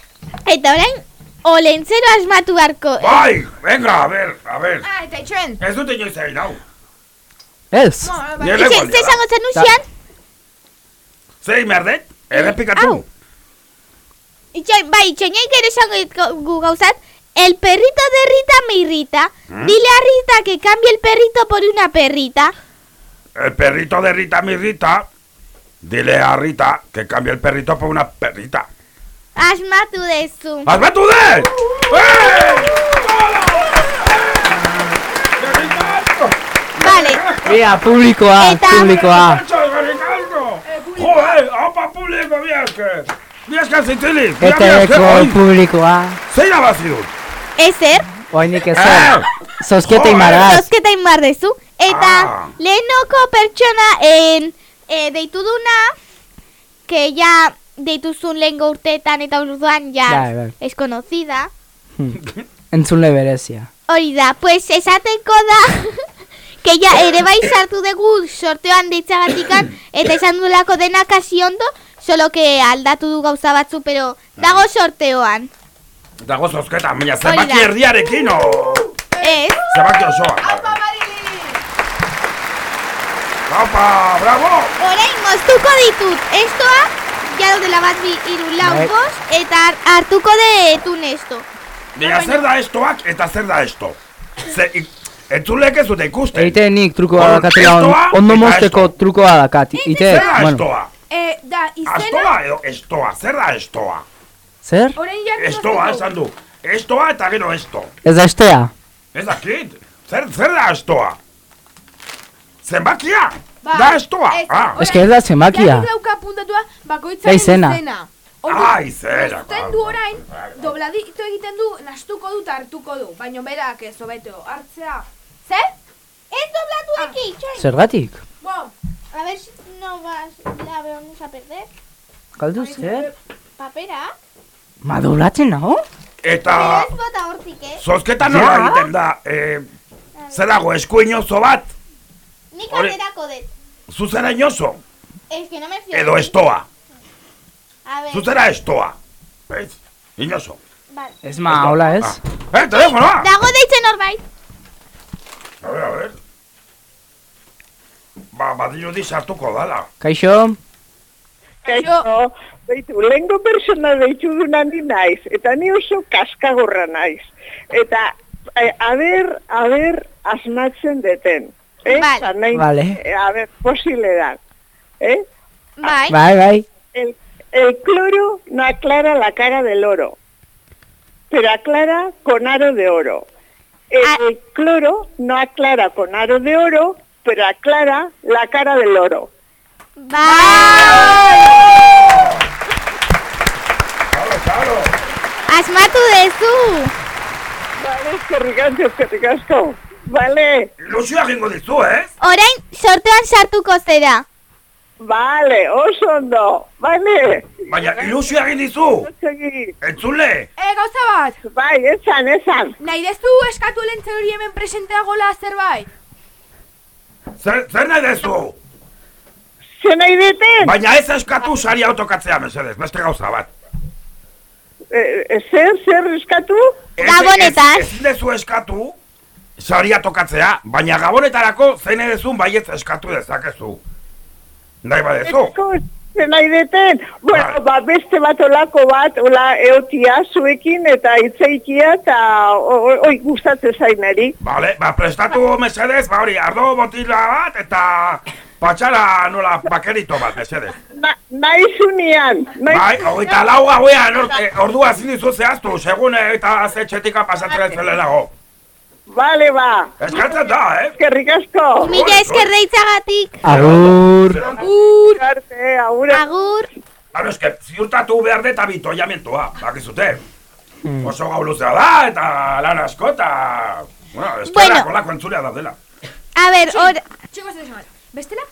Eta orain, olentzero asmatu barko. Bai, venga, a ber, a ber. Ah, eta itxoen. Ez dut inoiz egin hau. Ez. Nire golia. Zer zango zen usian? Zei merdet, errepikatu. Itxoin, bai, itxoin gero esango gu gauzat. El perrito de Rita me irrita. ¿Mm? Dile a Rita que cambie el perrito por una perrita. El perrito de Rita me irrita. Dile a Rita que cambie el perrito por una perrita. Asmatu dezu. ¡Asmatu de! Vale. Bia, publikoa, Eta- publikoa. Joder, opa publiko biazke! Biazke zintzilik! Eteko publikoa. Zein irabazi dut? Ezer. Oainik Eh! ezer. Zozketa imargaz. Zozketa inbar dezu. Eta Ah. lehenoko pertsona en, e, deitu duna, que ya deituzun lehengo urteetan eta orduan ja Bai, bai. es conocida. Entzunle berezia. Hori da, pues esateko da que ja ere bai sartu dugu sorteoan deitzagatikan eta esan duelako dena kasi ondo, solo que aldatu du gauza batzu, pero dago sorteoan. Dago zozketa, mila zenbaki erdiarekin, o... Ez? Zenbaki osoa. Aupa, bravo! Orain moztuko ditut, estoa, ja dela bat bi iru lau Bai. bost, eta har- hartuko detun esto. Baina zer da estoak eta zer da esto? Ze, entzulek ez dute ikusten. Eite nik trukoa dakatela on, ondo mozteko trukoa dakat. Ite, Zer da bueno. estoa? Eh, da, izena... Astoa edo estoa, zer da estoa? Zer? Estoa, esan du. Estoa eta gero esto. Ez da estea. Ez dakit. Zer, zer da estoa? Zenbakia? Ba, da estoa? ez, Ah. Ez que ez da zenbakia. Jarri dauka puntatua bakoitzaren izena. izena. Ah, izena, Uzten du orain, dobladito egiten du, nastuko du eta hartuko du. Baina berak ez hobeto, hartzea. Zer? Ez doblatu aquí, txoin. Zergatik? Wow. A ver si no vas, la vamos a perder. Galdu zer? Papera. Ma doblatzen nago? Eta Ez bota hortik, eh? zozketa nola egiten da? Eh, zer dago, eskuinozo bat? Nik Hori- aterako det. Zuzera inozo? Es que no me fío. Edo estoa? A ver. Zuzera estoa? Ez? Inozo? Vale. Ez ma, hola ez? Eh, telefonoa! Dago deitzen norbait. A ver, a ver. Ba, badirudi sartuko dala. Kaixo? Kaixo, beitu, lehengo persona deitu duna ni naiz, eta ni oso kaskagorra naiz. Eta, eh, a ber, a ber, asmatzen deten. Eh? Vale. Eh, a ver, posible da. Eh? Bai. Bai, bai. El, el cloro no aclara la cara del oro, pero aclara con aro de oro. El, el cloro no aclara con aro de oro, pero aclara la cara del oro. Claro. Asmatu dezu. Vale, eskerrik asko, eskerrik asko. Vale. Ilusioa egingo dizu, eh? Orain sorteoan sartuko zera. Vale, oso ondo. Vale. Baina ilusioa egin dizu. Entzule. Eh, gauza bat. Bai, esan, esan. Nahi dezu eskatu lentze hori hemen presenteagola zerbait? Zer, zer nahi dezu? Zer nahi deten? Baina ez eskatu sari autokatzea, mesedez, beste gauza bat. Eh, zer, zer eskatu? Ez- Ez, ezin dezu eskatu, saria tokatzea, baina gabonetarako zein edezun baietz eskatu dezakezu. Nahi badezu. Nahi deten? Bueno, ba, beste bat olako bat, ola eotia zuekin eta itzeikia eta oi gustatzen zainari. Vale, ba, prestatu mesedez, ba hori, ardo botila bat eta patxara nola bakerito bat, mesedez. Na, nahi zunean. Nahi Bai, hogeita lau gauean, eh, ordua zin dizu zehaztu, segun eh, eta ze txetika pasatzen ez zelelago. Vale, ba. Eskertzen da, eh? Eskerrik asko. Mila esker deitzagatik. Agur. Agur. Agur. Agur. Claro, eske, ziurtatu behar deta bitoiamentua, bakizute. Hmm. Oso gau luzea da, eta lan asko, eta... Bueno, eskerrak Bueno. olako entzulea daudela. A ver, or... Txikos, ez. Bestela,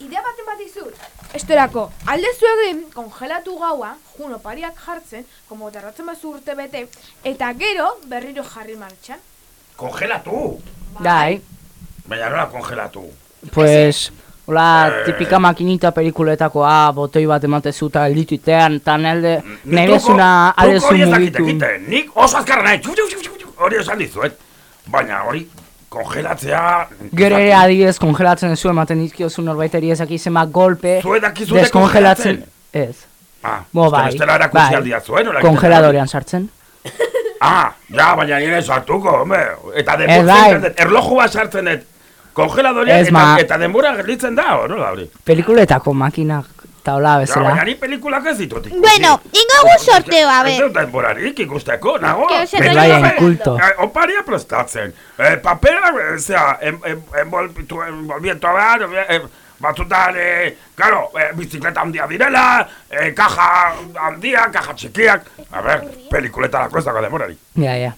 idea baten bat izut. Estorako, alde egin kongelatu gaua, jun opariak jartzen, komo tarratzen bazu urte bete, eta gero berriro jarri martxan. Kongelatu. Dai. Baina nola kongelatu. Pues, Hola, tipika makinita pelikuletakoa, botoi bat ematezu eta eldituitean, eta nelde, Ni nahi bezuna dakit mugitu. Nik oso azkarra nahi, hori esan dizuet. Baina hori, kongelatzea... Gero ere adibidez kongelatzen zu ematen dizkiozu norbaiteri ezaki zema golpe, Zuek dakizute deskongelatzen, ez. Ah, Bo, bai, bai. zuen. Kongeladorean sartzen. Ah, ja, baina nire sartuko, hombre. Eta denbora bai. dut, erlojua sartzen dut. Kongeladorean, Ez, eta, ma- eta denbora gelditzen da, hori hori. Pelikuletako makinak eta hola Ja, bezala. baina ni pelikulak ez ditut ikusi. Bueno, ingo gu sorteo, a Ez ver. dut denborarik ikusteko, nago. Que os Ez bai, hain kulto. Eh, Oparia prestatzen. Eh, eh, em, em, envolpitu, envolviento bat, eh, batzutan, eh, claro, eh, bizikleta handia direla, eh, kaja handia, kaja txikiak. A ber, pelikuletarako ez dago denborari. Ja, ja.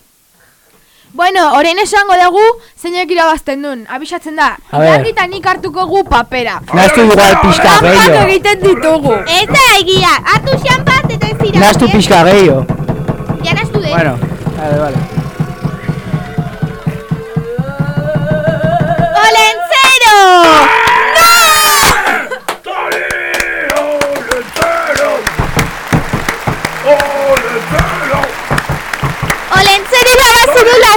Bueno, orain esango dugu zeinek irabazten duen. Abisatzen da, A ber. Ilargi eta nik hartuko gu papera. Naztu igual pixka Trampak gehiago. egiten ditugu. Ez da egia, hartu xampat eta ez dira. Naztu pixka gehiago. Ja naztu de. Bueno, vale, vale. ¡Olencero!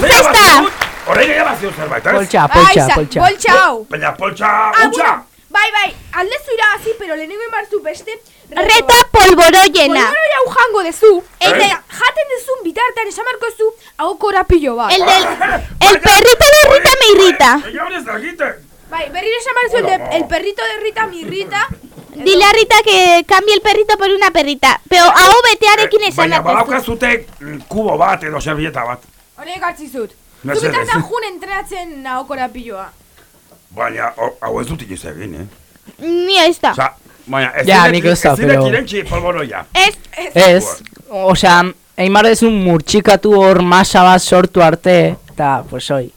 La cesta! Orain irabazio zerbait, ez? Poltsa, poltsa, sa- poltsa. Poltsa hau. Baina poltsa, bueno, Bai, bai, aldezu irabazi, pero lehenengo imarzu beste... Reta polboroiena. Polboro jau jango dezu. Eta Eh? jaten dezun bitartean esamarko zu, hau korapillo bat. El del... El perrito de Rita me irrita. Ella. Bai, berriro esamarzu el, de- el perrito de Rita mi Rita. Dile a Rita que cambie el perrito por una perrita. Pero hau betearekin esan Baina badaukazute kubo bat edo servieta bat. Hone ekartzi zut. No Zu sé, bitartean ez- jun entrenatzen naho korapilloa. Baina hau ez dut inoiz egin, eh? Ni ez da. Osa, baina ez Ja, nik ez da, ez direk pero- irentxi polboroia. Ez, Ez, osea, Eimar dezun murtxikatu hor masa bat sortu arte, eta, pues, oi.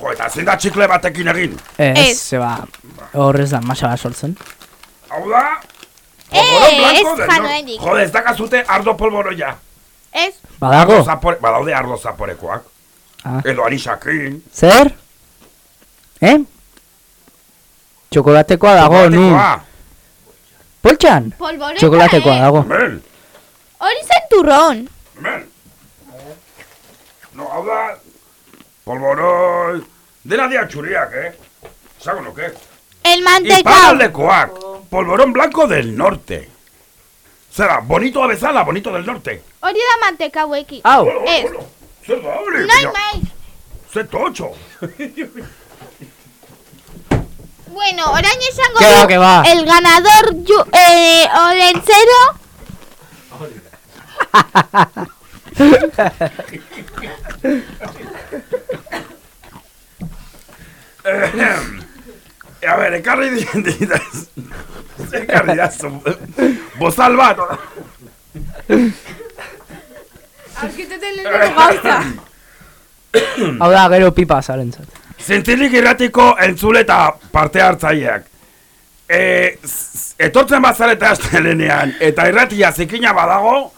Jo, eta zein da txikle batekin egin. Ez, Ez. zeba, horrez da masa bat sortzen. Hau da... Ez del jan nor- oraindik. Jode, ez dakazute ardo polboroia. Ez. Badago? Zapore, badaude ardo zaporekoak. Ah. Edo anisakin. Zer? Eh? Txokolatekoa dago, nun. Poltsan? Polboreta, Txokolatekoa eh? dago. Hemen, Hori zen turron. hemen. No, hau da... Polboroi... Dena dia txuriak, eh? Zago nuke. El mantecao. Iparraldekoak. Polvorón blanco del norte. Zera, bonito bezala, bonito del norte. Hori da mantecauekin. Hau. Ez. Zer da hori? Nahi maiz. Ze totxo. Bueno, orain esango Que va, du que va. el ganador yu, eh, Olencero. Ehem. A ver, ekarri ditaz. Ekarri dazu. Bozal bat. Arkiteten lehenengo gauza. Hau da, gero pipa zarentzat. Zintzilik irratiko entzule eta parte hartzaileak. E, etortzen bazareta astelenean eta irratia zikina badago,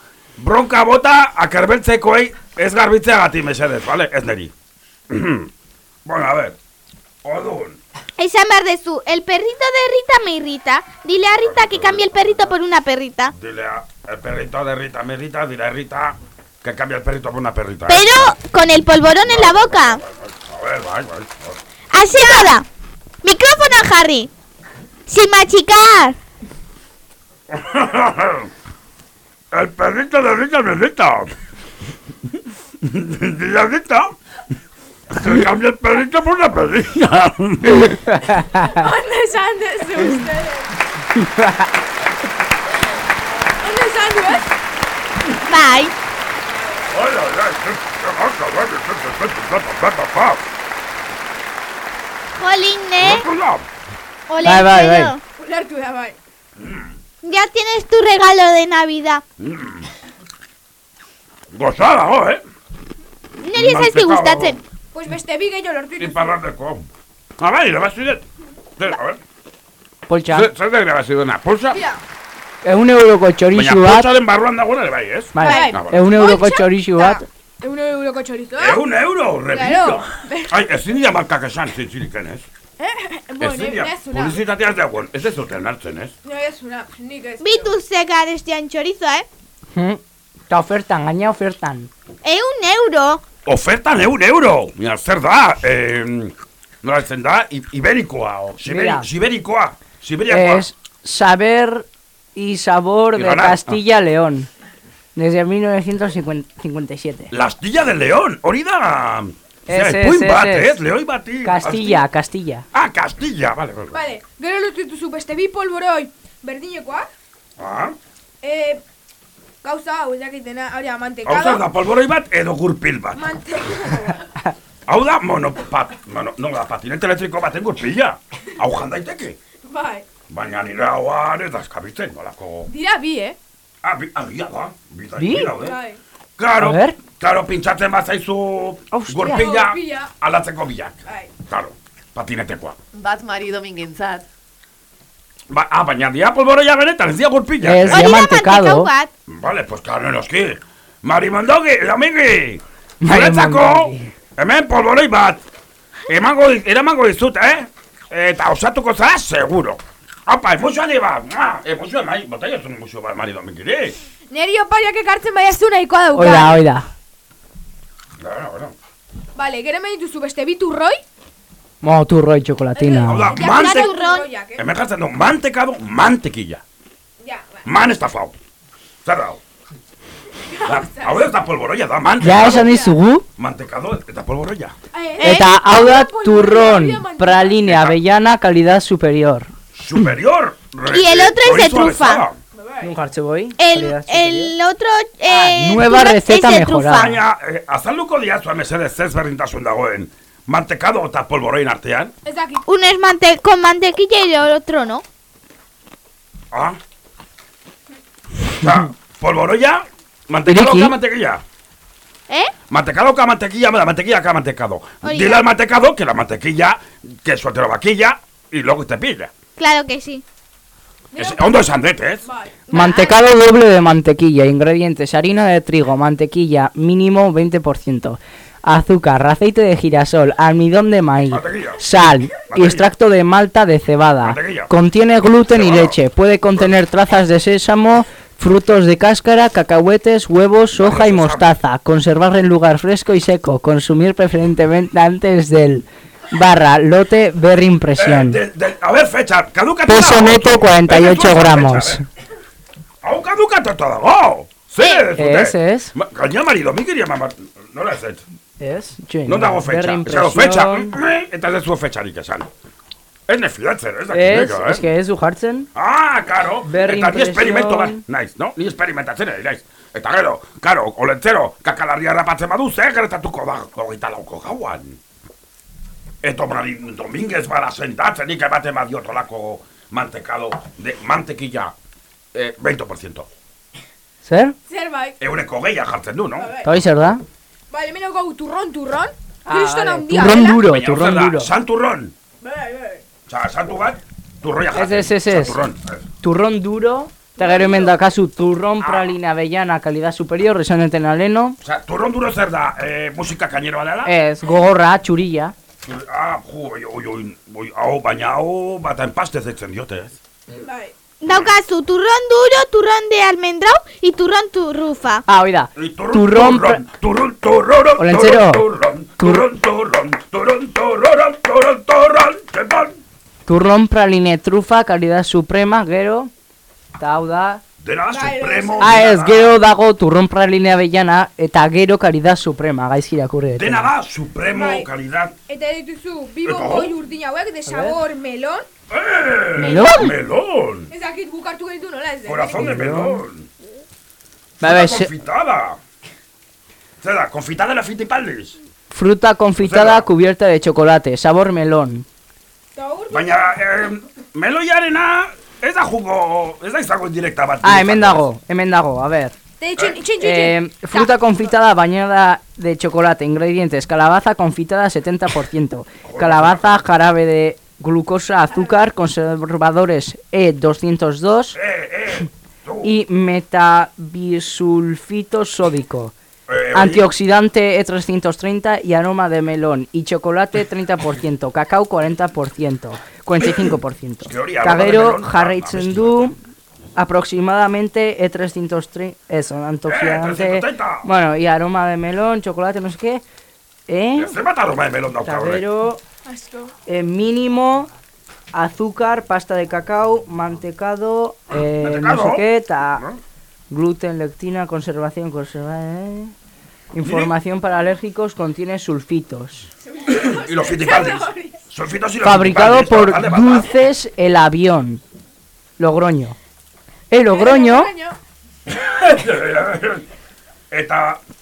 bronka bota akerbeltzekoei ez garbitzeagatik mesedez, vale? Ez neri. bueno, a ver. Odun. Esan behar dezu, el perrito de Rita me irrita. Dile a Rita que cambie el perrito por una perrita. Dile a el perrito de Rita, mi Rita, dile a Rita que cambia el perrito por una perrita. Pero con el polvorón en la boca. A ver, vai, vai. Así nada. Micrófono, Harry. Sin machicar. El perrito de Rita, mi Rita. Dile a Rita que cambia el perrito por una perrita. Onde esan dezu ustedes? Onde esan du, eh? Bai. Jolín, ¿eh? Bai, bai, bai. Olencero. Ulertu da, bai. Ya tienes tu regalo de Navidad. Gozada, oh, eh? Niri ez zaizki gustatzen. Pues beste bi gehiago lortu dituzu. Iparraldeko. A bai, irabazi dut. Zer, a ver. Poltsa. Zer- da irabazi duena? Mira, Egun euroko Baina txorizu bat. pulsaren barruan dagoen ere bai, ez? Bai, Bai. Ah, vale. egun euroko Poltsa txorizu bat. Egun euroko txorizo, eh? Egun euro, repito. Ai, ezin dira markak esan, zintzirik ez. Bueno, Ez dira, ez una. publizitatea ez dagoen, ez ez duten hartzen, ez? No, ez una, nik ez. Bitu ze garestian txorizoa, eh? Hm? Eta ofertan, gaina ofertan. Eun euro. Ofertan eun euro! Mira, zer da? Eh, nola etzen da? I, Iberikoa, o, Siberi, Mira. Siberikoa, Siberiakoa. Es saber y sabor Y de ganar. Castilla-León. Desde 1957. La astilla del león, hori da... Ez, Zer, ez, puin ez, bat, ez. ez? Leoi bati... Castilla, Castilla. Ah, Castilla, vale, vale. Vale, gero lutu dituzu beste bi polboroi berdinekoak. Ah, Eh, gauza hau, ez dakitena, hori hau amantekado. zer da, polboroi bat edo gurpil bat. Mante... Hau da, monopat, mono, no, da, patinete elektriko baten gurpila. Hau jan daiteke. Bai, Baina nire hauan ez da eskabitzen, nolako... dira bi, eh? Ah, bi, ah, bia da. Bi da, Bi? bi daude. Bai. Claro, claro, pintxatzen bat zaizu gurpila aldatzeko bilak. Bai. Claro, patinetekoa. Bat mari domingentzat. Ba, ah, baina dia polboroia benetan, ez dia gurpila. Ez, eh? dia mantekado. bat. Vale, pues claro, noski. Mari Mondogi, amigi. Mari Zuretzako, hemen polboroi bat. Emango, di- eramango dizut, eh? Eta osatuko zara, seguro. Apa, emusua ni bat. Emusua, mai, botella zuen emusua bat, Mari Domingiri. Neri opariak ekartzen baina zu nahikoa dauka. Oida, oida. Bueno, bueno. Vale, gero hemen dituzu beste bi Moturroi txokolatina. Hau da, mante... Hemen jartzen du, mantekado, mantekilla. Ba. Man estafau. Zer hau? Hau da, eh, eta polboroia da, mantekado. Ja, esan izugu. Mantekado eta polboroia. Eta hau da, turrón, praline, avellana, calidad superior. ¿Superior? y el otro es de trufa. Nunca voy. El, el otro eh, ah, nueva receta mejorada. Baina, eh, mesedez ez berdintasun dagoen. Mantekado eta polboroin artean. Ez dakit. Uno es mante con mantequilla y el otro no. Ah. Osa, polboroia, mantecado Ireki. ka mantequilla. ¿Eh? Mantecado ka mantequilla, la mantequilla ka mantecado. Oiga. Dile al mantecado que la mantequilla, que suelta vaquilla y luego te pilla. Claro que sí. Es, ondo esan dut, ez? Bai. Mantecado doble de mantequilla, ingredientes, harina de trigo, mantequilla, mínimo 20%, azúcar, aceite de girasol, almidón de maíz, Mantequilla. sal, Mantequilla. extracto de malta de cebada, Mantequilla. contiene gluten y leche, puede contener trazas de sésamo, frutos de cáscara, cacahuetes, huevos, soja y mostaza, conservar en lugar fresco y seco, consumir preferentemente antes del barra lote ver Eh, impresión. del- a ver, fecha, caduca Peso neto 48 gramos. Zer ez dute? Ez, ez. Ma- Gaina marido, mi quería mamar... Nola ez ez? Ez, Non dago fetxa? berri Zero fetxa, impresión. eta ez zu fetxarik esan. Ez ne fidatzen, ez Ez, dakiteko, ez eh? que ez du jartzen. Ah, karo, Berri eta ni experimento bat, naiz, no? Ni experimentatzen ere, naiz. Eta gero, karo, olentzero, kakalarria rapatzen badu, zer gertatuko da, hogeita lauko gauan. Eto brari Dominguez bara sentatzen, nik ematen badiotolako mantekado, de mantequilla, eh, 20%. Zer? Zer bai. Eureko geia jartzen du, no? Eta hori zer da? Vale, hemen hau turron, turron. Ah, Kriston vale. handia, Turron dela. duro, Baina, turron zer da, duro. Santurron. Bai, bai. Osa, santu bat, turroia Ez, jartzen. ez, ez, ez. Santurron. ez. Turron duro, eta gero hemen dakazu turron pralina avellana calidad superior, esan eten aleno. Osa, turron duro zer da, eh, musika kaineroa dela? Ez, gogorra, txurilla. Ah, jo, oi, oi, oi, oi, hau, baina hau, bat enpastez ekzen diote, ez? Bai. Daukazu, turron duro, turron de almendrau, y turron turrufa. Ah, oida. Turron, turron, turron, turron, turron, turron, turron, turron, turron, turron, turron, turron, turron, praline trufa, calidad suprema, gero, tauda. Dera supremo. Ah, ez, gero dago turron praline abellana, eta gero calidad suprema, gaiz girakurre. Dena da, supremo, bai. calidad. Eta dituzu, bibo goi urdina hauek, de sabor melon. Eh? Melón. Ez. Corazón de melón. Fruta confitada. Zer da, confitada la fitipaldis. fruta confitada cubierta de chocolate, sabor melón. Baina, eh, meloiarena, ez da jugo, ez da izango indirekta bat. Ah, hemen dago, hemen dago, a ver. Eh, itxin. fruta confitada bañada de chocolate, ingredientes, calabaza confitada 70%, calabaza, jarabe de glucosa, azúcar, conservadores E202 y metabisulfito sódico. Eh, antioxidante E330 y aroma de melón. Y chocolate 30%, cacao 40%, 45%. que hori aroma de Kagero melón, jarraitzen du aproximadamente E330, eso, antioxidante, E330. bueno, y aroma de melón, chocolate, no sé qué. Eh, Ze bat aroma de. Kagero Asko. Eh, mínimo azúcar, pasta de cacao, mantecado, eh, no sé qué, ta, gluten, lectina, conservación, conserva, eh, información para alérgicos, contiene sulfitos. Y los fitipaldis. Sulfitos y los Fabricado por. Dulces El Avión, Logroño. El Logroño, eta, bueno,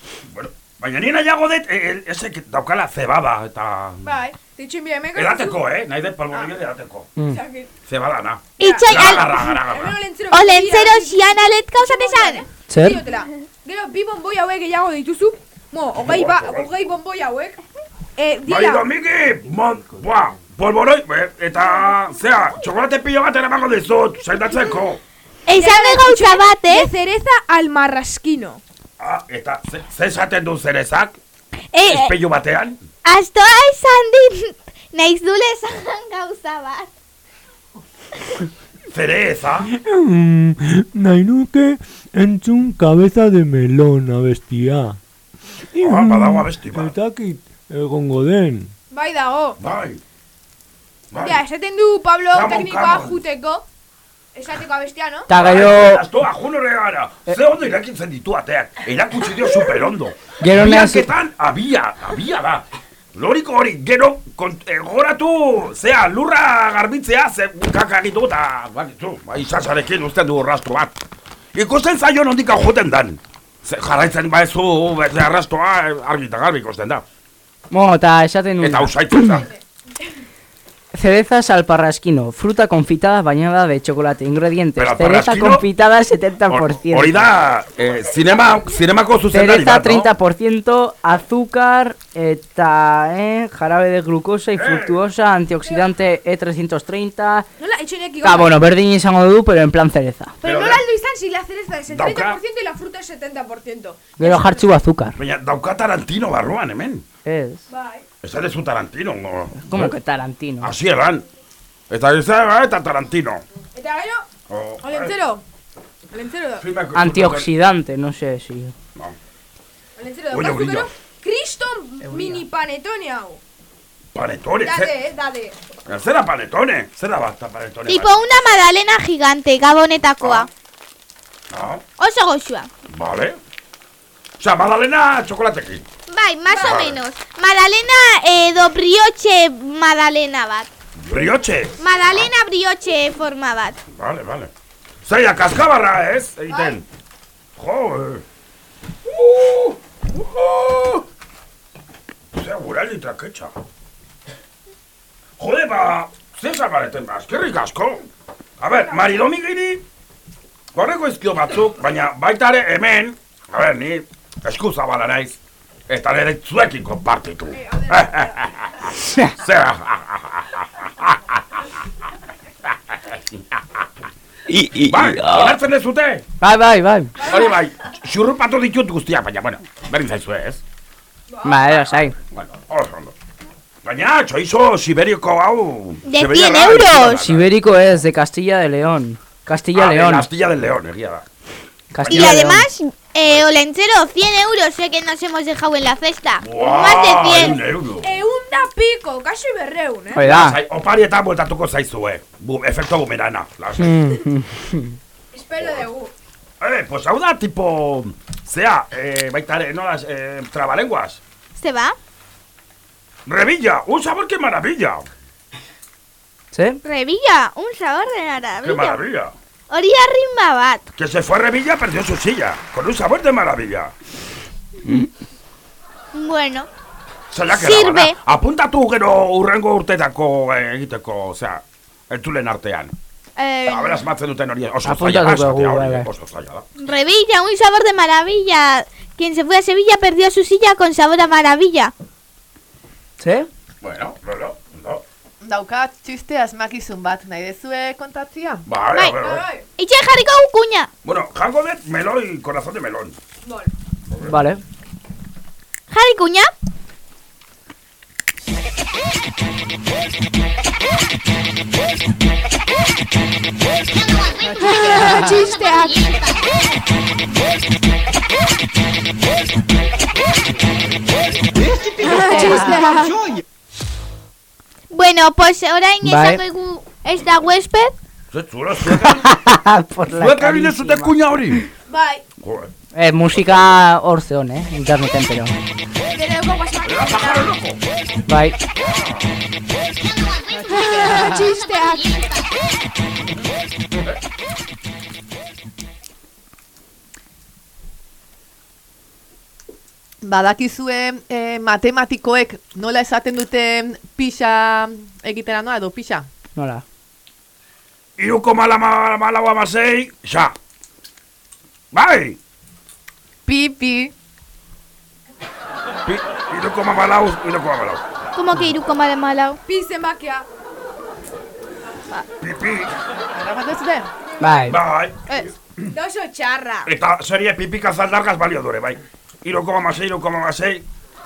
baina nina jago dut, ese que daukala cebada, eta... Bai, ditxin bi hemen. Edateko, eh? Nahi dut palmorillo edateko. Mm. Cebada, na. Itxoi, Gara, al- gara, gara, gara. Olentzero xian alet gauzat esan. Zer? Gero, bi bonboi hauek gehiago dituzu. Mo, hogei, ba, hogei bonboi hauek. Eh, Bai, dira, domiki, mon, buah, polboroi, eta, zea, txokolate pilo bat eramango dizut, sendatzeko. Esan gauza bat, eh? de cereza al marrasquino. Ah, eta, ze, ze esaten du zerezak? Eh, Espeilu batean? Astoa esan dit, naiz dule esan gauza bat. Zereza? Mm, nahi nuke entzun cabeza de melón abestia. Ah, badago abesti bat. Etakit egongo den. Bai dago. Bai. Bai. Ja, esaten du Pablo teknikoa juteko. Esateko abestia, no? Ta gero- Astoa, jun horregara. Ze ondo irakintzen ditu ateak. Erakutsi dio super ondo. Gero nehaz- Biaketan, abia, abia da. Loriko hori, gero, kont, eh, goratu, zea, lurra garbitzea, ze kaka egitu eta, bakitu, bai, isasarekin usten du rastro bat. Ikusten zaio nondik hau joten dan. Ze, jarraitzen baezu, bete arrastoa, eh, argi eta garbi ikusten da. Mo, eta esaten nuen. Eta usaitzen da. Cerezas al parrasquino, fruta confitada bañada de chocolate, ingredientes, Pero cereza confitada 70%. Hori da, eh, zinema, zinemako zuzendari Cereza bat, no? 30%, azúcar, eta, eh, jarabe de glucosa y fructuosa, antioxidante E330. Nola, etxenek Ah, bueno, berdin izango du, pero en plan cereza. Pero nola aldo izan si la cereza es el Dauka. 30% y la fruta es 70%. Gero jartzu azúcar. Baina dauka Tarantino barruan, hemen. Ez. Bai. Esan ez Tarantino. No, Como que Tarantino. Así eran. Eta ez eta Tarantino. Eta gero, Oh, olentzero. Olentzero da. Filmak- Antioxidante, no sé si. Olentzero da. Oye, Batzuk brilla. gero, kriston mini panetone hau. Panetone, Dade, ze, eh, dade. zera panetone, zera bat panetone. Tipo una madalena gigante, gabonetakoa. Ah, Oso goxua. vale. Osea, Madalena txokolatekin. Bai, más o Vale. menos. Madalena edo brioche madalena bat. Brioche. Madalena brioche forma bat. Vale, vale. Zaila, kaskabarra, ez? Egiten. Jo, eh. Uh, uh, Zea gurali traketxa. Jode, ba, ze zabareten ba, eskerrik asko. A ber, maridomi giri, horreko ezkio batzuk, baina baita ere hemen, a ber, ni esku zabala naiz, eta nire zuekin konpartitu. Zera. Bai, onartzen ez zute? Bai, bai, bai. Hori bai, xurrupatu ditut guztiak, baina, bueno, berdin zaizue, ez? Ba, era, sai. Bueno, oso ondo. Baina, txoizo Siberioko hau... De Siberia 100 da, euros. Sibérico es de Castilla de León. Castilla Ah, de León. Castilla del León, egia da. Y Castilla León. Eh, Olentzero, 100 euros sé que nos hemos dejado en la cesta. Buah, Más de 100. un euro. Eun da pico, kasi berreun, eh? Hori da. Zai, oparietan bueltatuko zaizue. Bu, efekto bumerana. Mm. Espero dugu. Eh, pues hau da, tipo... Zea, eh, baita ere, nola, eh, trabalenguas. ¿Se va? Revilla, un sabor que maravilla. ¿Sí? Revilla, un sabor de Qué maravilla. Maravilla. Hori da rimba bat. Que se fue a Revilla, perdió su silla. Con un sabor de maravilla. Bueno, Sirve. erabana. Apuntatu gero urrengo urtetako eh, egiteko, osea, entzulen artean. eh, Abera asmatzen duten hori oso zaila da, hori, oso zaila da. Revilla, un sabor de maravilla. Quien se fue a Sevilla perdió su silla con sabor a maravilla. ¿Sí? Bueno, no, no, no. Daukat txiste asmakizun bat, nahi dezue kontatzia? Vale, Bai. ver, a ver. Itxe jarriko gukuña. Bueno, jango dut meloi, corazón de melón. Vale. Jarri kuña. Txisteak. Txisteak. Bueno, pues orain Bai. egu ez da huésped. Zulo, zueka, Por la zueka zute kuña hori. Bai. Eh, musika hor zeon, eh? Interneten, pero... Bai. Txisteak. Badakizue eh, matematikoek nola esaten dute pixa egitera noa edo pixa? Nola. Iruko mala mala mala amasei, xa. Bai! Pipi. Pi, iruko mamalau, iruko mamalau. Como que iruko mala malau? Pi zenbakia. Pipi. Ara bat ez dute? Bai. Bai. Ez. Doso txarra. Eta serie pipi kazaldargaz balio dure, bai. Iruko mamasei, iruko mamasei,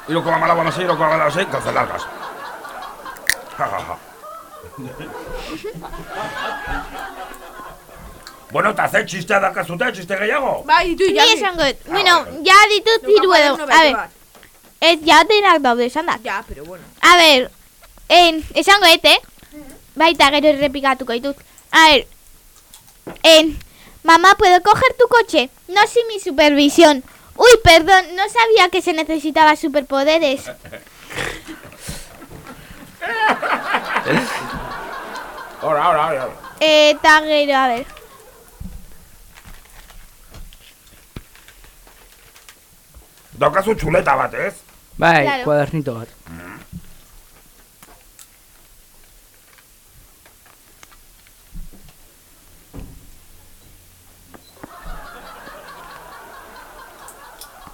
iruko mamalau amasei, iruko mamalau amasei, kazaldargaz. Ja, ja, ja. bueno, eta ze txistea dakazute, txiste gehiago? Bai, ditu Ni jami. esango dut. Bueno, ja ditut hiru edo. A ver, ez ja denak daude esan da. Ja, pero bueno. A ver, en, esango dut, eh? Baita gero errepikatuko ditut. A ver, en, mamá, ¿puedo coger tu coche? No sin mi supervisión. Uy, perdón, no sabía que se necesitaba superpoderes. Ahora, ahora, ahora. Eh, eta gero, a ver. Daukazu txuleta bat, ez? Bai, Claro. kuadernito bat.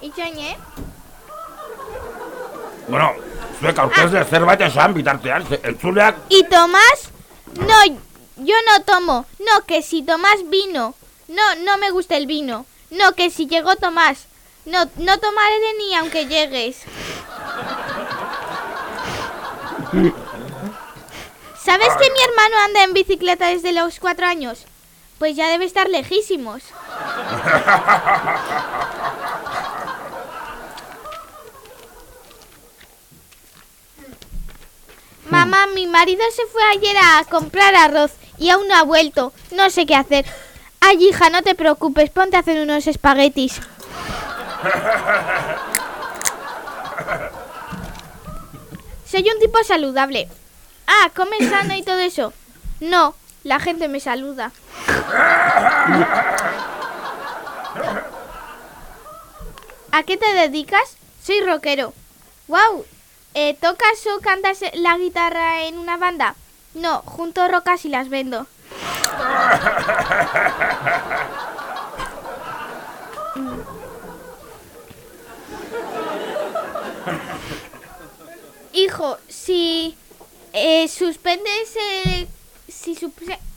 Itxoin, eh? Bueno, zuek aurkezle zerbait esan bitartean, ze- entzuleak ¿Y Tomás? No, yo no tomo. No, que si Tomás vino. No, no me gusta el vino. No, que si llegó Tomás. No, no tomaré de ni aunque llegues. ¿Sabes que mi hermano anda en bicicleta desde los cuatro años? Pues ya debe estar lejísimos. Mamá, mi marido se fue ayer a comprar arroz y aún no ha vuelto. No sé qué hacer. Ay, hija, no te preocupes, ponte a hacer unos espaguetis. Soy un tipo saludable. Ah, ¿comes sano y todo eso? No, la gente me saluda. ¿A qué te dedicas? Soy rockero. Wow, eh, ¿tocas o cantas la guitarra en una banda? No, junto rocas y las vendo. Hijo, si eh, suspendes el si,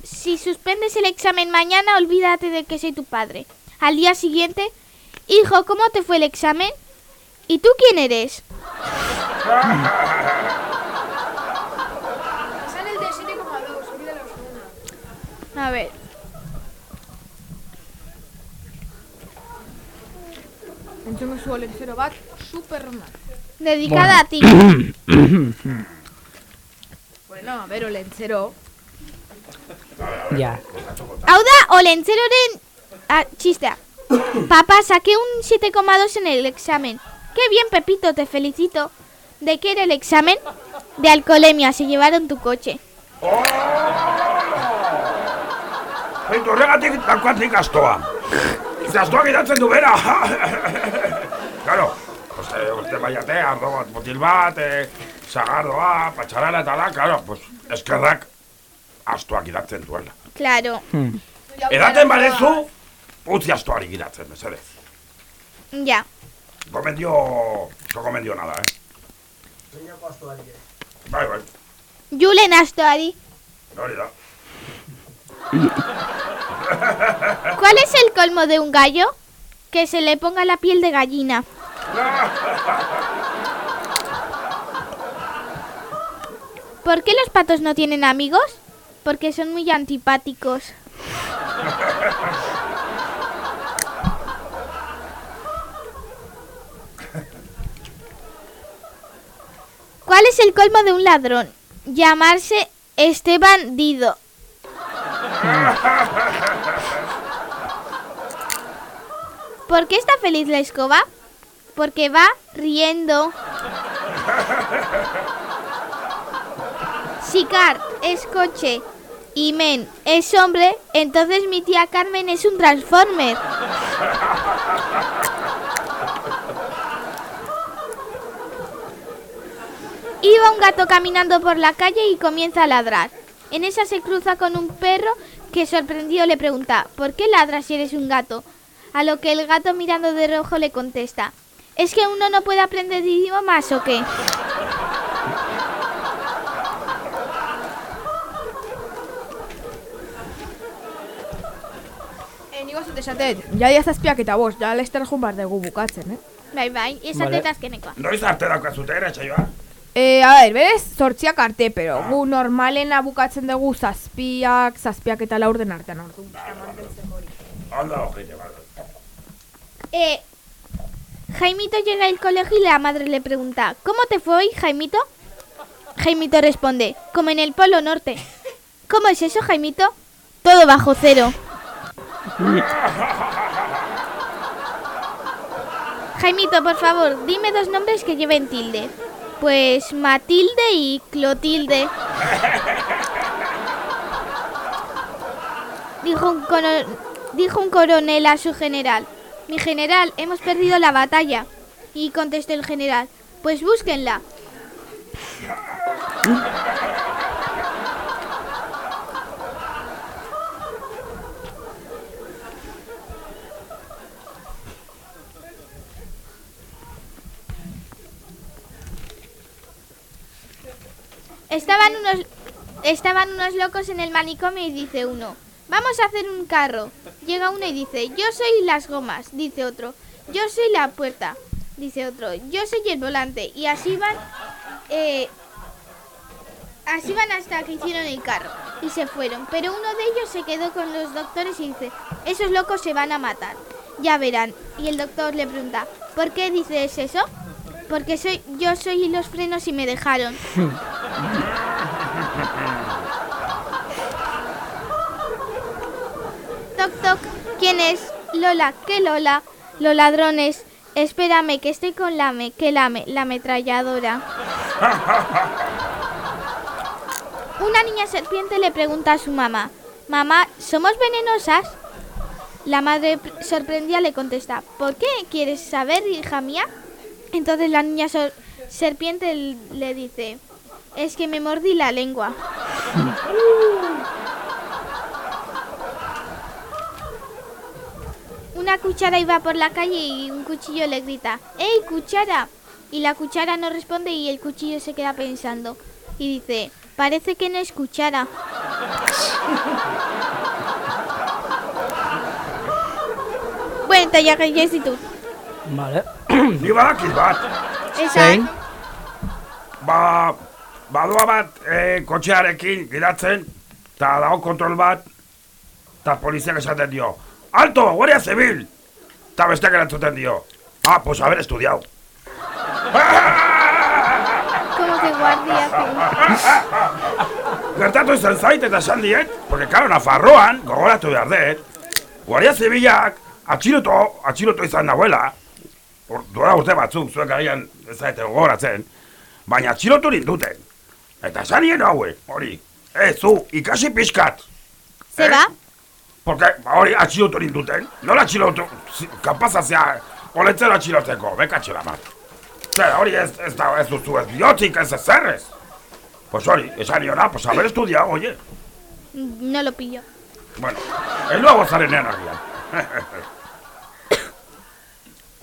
si suspendes el examen mañana, olvídate de que soy tu padre. Al día siguiente, hijo, ¿cómo te fue el examen? ¿Y tú quién eres? Sale el de 7,2, olvídalo una. A ver. Entzun zu olentzero bat, superrona. Dedicada a ti. Bueno, a ver, olentzero. Ya. Hau da, olentzeroren... Ah, txistea. Papá, saqué un 7,2 en el examen. Qué bien, Pepito, te felicito. ¿De qué era el examen? De alcoholemia, se llevaron tu coche. Eitu horregatik daukatik astoa. Ze astoak idatzen du bera. claro, uste, uste baiate, ardo bat, botil bat, eh, sagardoa, patxarala eta da, claro, pues, eskerrak astoak idatzen duela. Claro. Edaten badezu, utzi astoari gidatzen, mesedez. Ya cometió... No cometió nada, eh. Señor Pastuari. Vai, vai. Julen Astuari. No, no. ¿Cuál es el colmo de un gallo? Que se le ponga la piel de gallina. ¿Por qué los patos no tienen amigos? Porque son muy antipáticos. ¿Cuál es el colmo de un ladrón? Llamarse Esteban Dido. ¿Por qué está feliz la escoba? Porque va riendo. Si Car es coche y Men es hombre, entonces mi tía Carmen es un Transformer. Iba un gato caminando por la calle y comienza a ladrar. En esa se cruza con un perro que sorprendido le pregunta, ¿por qué ladras si eres un gato? A lo que el gato mirando de rojo le contesta, ¿es que uno no puede aprender idiomas o qué? Eh, nik gozut esatet, zazpiak eta bost, ja lester jun bar dugu bukatzen, eh? Bai, bai, esatetaz kenekoa. Noiz arte daukazute ere, txaioa? E, a ber, berez, sortziak arte, pero gu normalena bukatzen dugu zazpiak, zazpiak eta laurden artean ordu. Onda, ojete. Eh, Jaimito llega al colegio y la madre le pregunta, ¿cómo te fue hoy, Jaimito? Jaimito responde, como en el Polo Norte. ¿Cómo es eso, Jaimito? Todo bajo cero. Jaimito, por favor, dime dos nombres que lleven tilde. Pues Matilde y Clotilde. Dijo un, coronel a su general. Mi general, hemos perdido la batalla. Y contestó el general, pues búsquenla. Estaban unos, estaban unos locos en el manicomio y dice uno, vamos a hacer un carro. Llega uno y dice, yo soy las gomas, dice otro, yo soy la puerta, dice otro, yo soy el volante. Y así van, eh, así van hasta que hicieron el carro y se fueron. Pero uno de ellos se quedó con los doctores y dice, esos locos se van a matar. Ya verán. Y el doctor le pregunta, ¿por qué dices eso? Porque soy, yo soy los frenos y me dejaron. Toc toc, ¿quién es? Lola, ¿qué Lola? Los ladrones. Espérame, que estoy con Lame, que Lame, la ametralladora. Una niña serpiente le pregunta a su mamá, Mamá, ¿somos venenosas? La madre pr- sorprendida le contesta, ¿por qué quieres saber, hija mía? Entonces la niña serpiente le dice, es que me mordí la lengua. Una cuchara iba por la calle y un cuchillo le grita, ¡Ey, cuchara! Y la cuchara no responde y el cuchillo se queda pensando y dice, parece que no es cuchara. bueno, eta jarri ditut. Vale. Ni badakit bat. Esan, Ba, badoa bat e, kotxearekin gidatzen, eta dago kontrol bat, eta poliziak esaten dio, Alto, guardia zibil! Eta besteak erantzuten dio, ah, pues haber estudiau. como que guardia Gertatu izan zait eta esan diet, porque karo, Nafarroan, gogoratu behar dut, guardia zibilak atxiloto, atxiloto izan nahuela, duela urte batzuk, zuek agian ez zaite gogoratzen, baina atxilotu ninduten. Eta esan nien haue, hori, ez zu, ikasi pixkat. Se va. Porque, ba, hori, atxilotu ninduten, nola atxilotu, kapazazia, oletzero atxiloteko, bekatxela mat. Zer, hori ez, ez da, ez duzu ez bihotzik, ez ez zerrez. Pues hori, esan niona, pues haber estudiado, oye. No lo pillo. Bueno, el nuevo zarenean agian.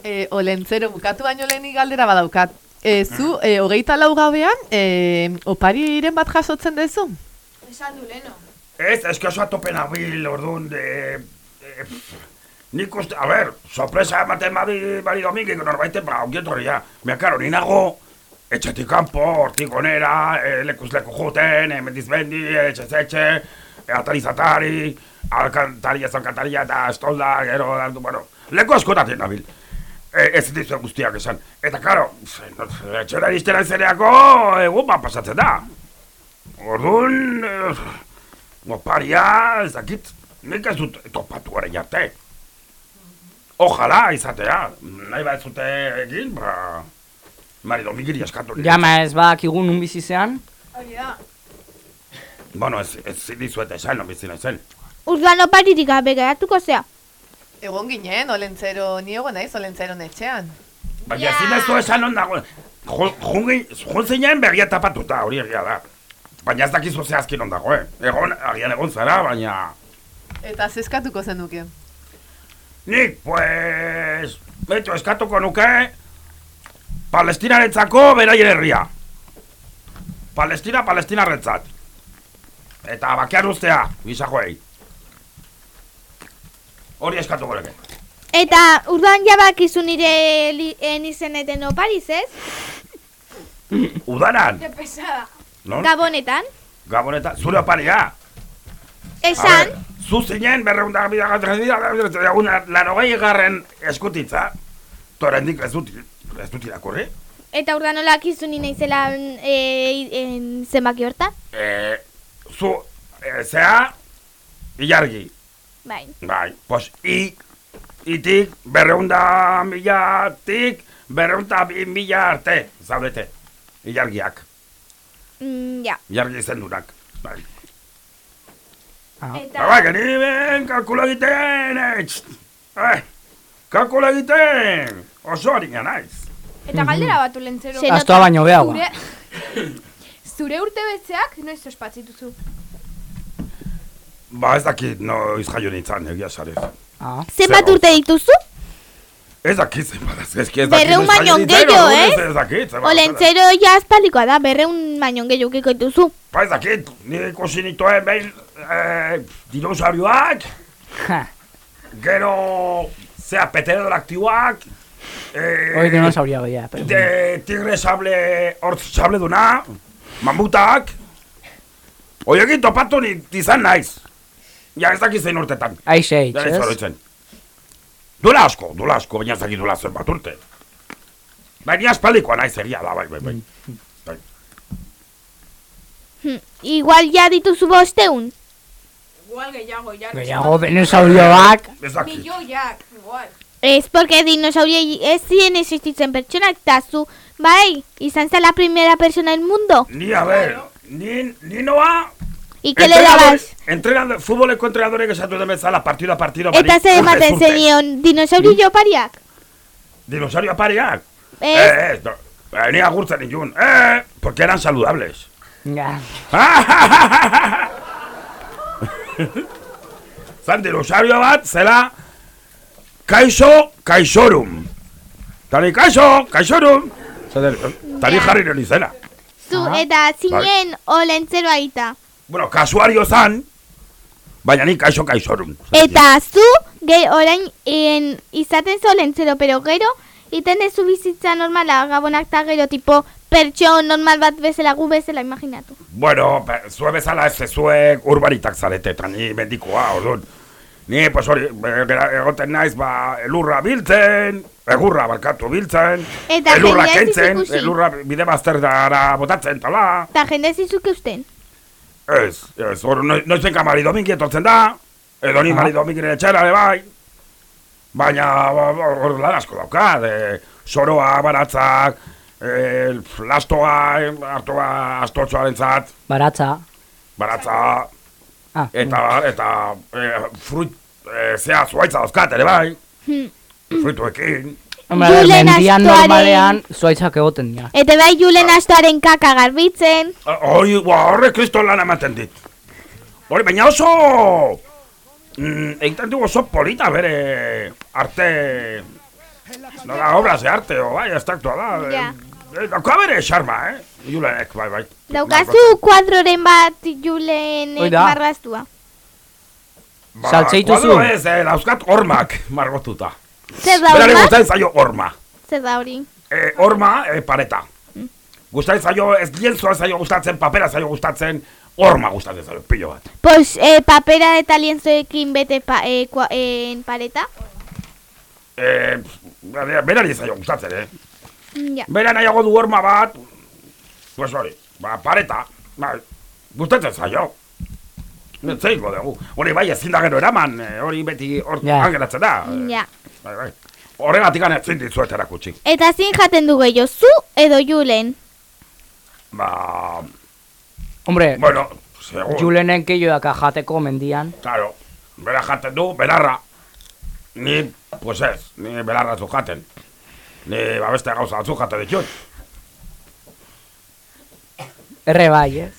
E, olentzero, bukatu baino lehenik galdera badaukat. E, zu, e, hogeita lau gauean, e, opariren bat jasotzen duzu? Esan du leno. Ez, ez que oso atope nabil, orduan, de... de nik uste, a ver, sorpresa ematen badi, badi domingik, norbaite, ba, ongietorria. Mira, karo, ni nago etxetik kanpo, hortik onera, e, lekuz leku juten, e, mendiz mendi, etxez etxe, e, atariz atari, alkantaria ez alkantaria eta estolda, gero, bueno, leku askotatik nabil. E, ez dizu guztiak esan. Eta, karo, etxera iztera izeneako, egun bat pasatzen da. Orduan, e, oparia, ez dakit, nik ez dut topatu gara arte. Ojalá izatea, nahi bat zute egin, ba, marido migiri eskatu. nire. Jama ez badakigu nun bizi zean. Hori da. Bueno, ez, ez dizuet esan, non bizi naizen. Urduan oparirik gabe geratuko zea. Egon ginen, olentzero, ni egon naiz olentzero netxean. Baina ezin ez du esan on dago. Jun zinen begia tapatuta, hori egia da. Baina ez dakizu zehazkin on dago, eh? Egon, agian egon zara, baina... Eta zeskatuko zenuke. Nik, pues... Beto, eskatuko nuke... Palestinarentzako beraien herria. Palestina, palestinarentzat. Eta bakean ustea, gizajoei. Hori eskatuko nuke. Eta urduan jabakizu nire li- en izeneten opariz, ez? Udanan, Qué pesada. non? Gabonetan. Gaboneta, zure oparia. Esan, Zu zinen berreunda bida egun larogei garren eskutitza. Torendik ez dut, ez dut irakurri. eta urduan olakizu ni naizela e, en, zenbaki hortan. E, zu, e, zea, ilargi. Bai. Bai, pues i, itik berreunda milatik berreunda bi mila arte, zaudete. Ilargiak, Mm, ja. ilargi izendunak. Bai. Eta... Ba, bai, geni ben, kalkula egiten, eh, txt, eh, kalkula egiten, oso harina naiz. Eta galdera bat ulentzero. Se Astoa baino behaua. Zure, zure urte betzeak noiz ospatzituzu. Ba, ez dakit, no, izjaio nintzen, egia sarez. Ah. Zenbat urte dituzu? Ez dakit, zenbat, ez, ez, ez dakit, Berreun jaio baino gehiago, eh? Ez dakit, zenbat. Olentzero ja da, berreun baino gehiago dituzu. Ba, ez dakit, nire ikusi nituen behin, eh, dinosaurioak, gero, zea, pterodaktioak, eh, Hori dinosauria goia. pero- de tigre sable, hortz sable duna, mamutak, Oiekin topatu ni izan naiz. Ja, ez dakit zein urtetan. Ice Age, Ja, ez oroitzen. Duela asko, duela asko, baina ez dakit duela zenbat urte. Baina aspaldikoa naiz egia da, bai, bai, bai. bai. Hm, Igual ja dituzu bosteun. Igual gehiago, ya. Gehiago dinosaurioak. Ez dakit. Milioiak, igual. Ez, porque dinosaurio ez ziren existitzen pertsonak, eta zu, bai, izan zela primera persona del mundo. Ni, a ver, ni, ni noa... Y que le dabas? Entrenador, futboleko entrenadorek esatu den bezala, partido a partido, Eta bari, zer urtez ematen urte. zenion dinosaurio pariak? Dinosaurio apariak. Ez? Eh, ez, no. Eh, ni agurtzen nituen. Eh, porque eran saludables. Ja. Zan dinosaurio bat, zela, kaixo, kaixorum. Tani kaixo, kaixorum. Zaten, tani jarri nien izena. Zu, eta zinen olentzero aita. Bueno, kasuario zan, baina ni kaixo, kaixorum. Eta zu, ge, orain, en, izaten zu olentzero, pero gero, iten dezu bizitza normala, gabonak ta gero, tipo, pertso normal bat bezala, gu bezala, imaginatu. Bueno, zue bezala ez zuek urbanitak zarete, eta ni mendikoa, orduan. Ni, pues hori, egoten naiz, ba, elurra biltzen, egurra barkatu biltzen, Eta elurra kentzen, elurra bide bazterdara botatzen, tala. Eta jende zizuke usten. Ez, ez, hor, no, noizenka mari domingi etortzen da, edo ni mari domingiren etxera, ere bai. Baina, ba, ba, hor lan asko dauka, de, soroa, baratzak, eh, lastoa, hartoa, astotxoaren zat, Baratza. baratza, Ah, eta, eta, eh, fruit, eh, zea, zuaitza dauzkat, ere bai, Hm. fruituekin. Julen mendian normalean zuaitzak egoten dira. Eta bai julen astoaren kaka garbitzen. Hori, horre kriston lan ematen dit. Hori, baina oso... Mm, egiten du oso polita bere arte... Nola, obras de arte, o bai, ez taktua da. Ja. Eh, dauka bere xarma, eh? Julenek, bai, bai. Daukazu kuadroren bat julen Hoi da. marraztua. Ba, Saltzeituzu? kuadro Ez, eh, dauzkat hormak margotuta. Zer da horma? gutzen zaio horma. Zer da hori? Eh, horma, eh, pareta. Gustatzen zaio, ez lienzoa zaio gustatzen, papera zaio gustatzen, horma gustatzen zaio, pilo bat. Pues, eh, papera eta lienzoekin bete pa, eh, kua, en pareta. Eh, bera- berari zaio gustatzen, eh? Mm, Ja. Bera nahiago du horma bat, pues hori, ba, pareta, bai, gustatzen zaio. Netzeiko dugu. Hori bai, ezin da gero eraman, hori beti hor Ja. angelatzen da. Ja. Bai, bai. Horregatik ezin dizuet erakutsi. Eta zin jaten du gehiago, zu edo julen. Ba, Hombre, bueno, segun. Julenen keioak jateko mendian. Claro, bera jaten du, berarra. Ni, pues ez, ni belarra zu jaten. Ni, ba, beste gauza batzu jate ditut. Erre bai, ez?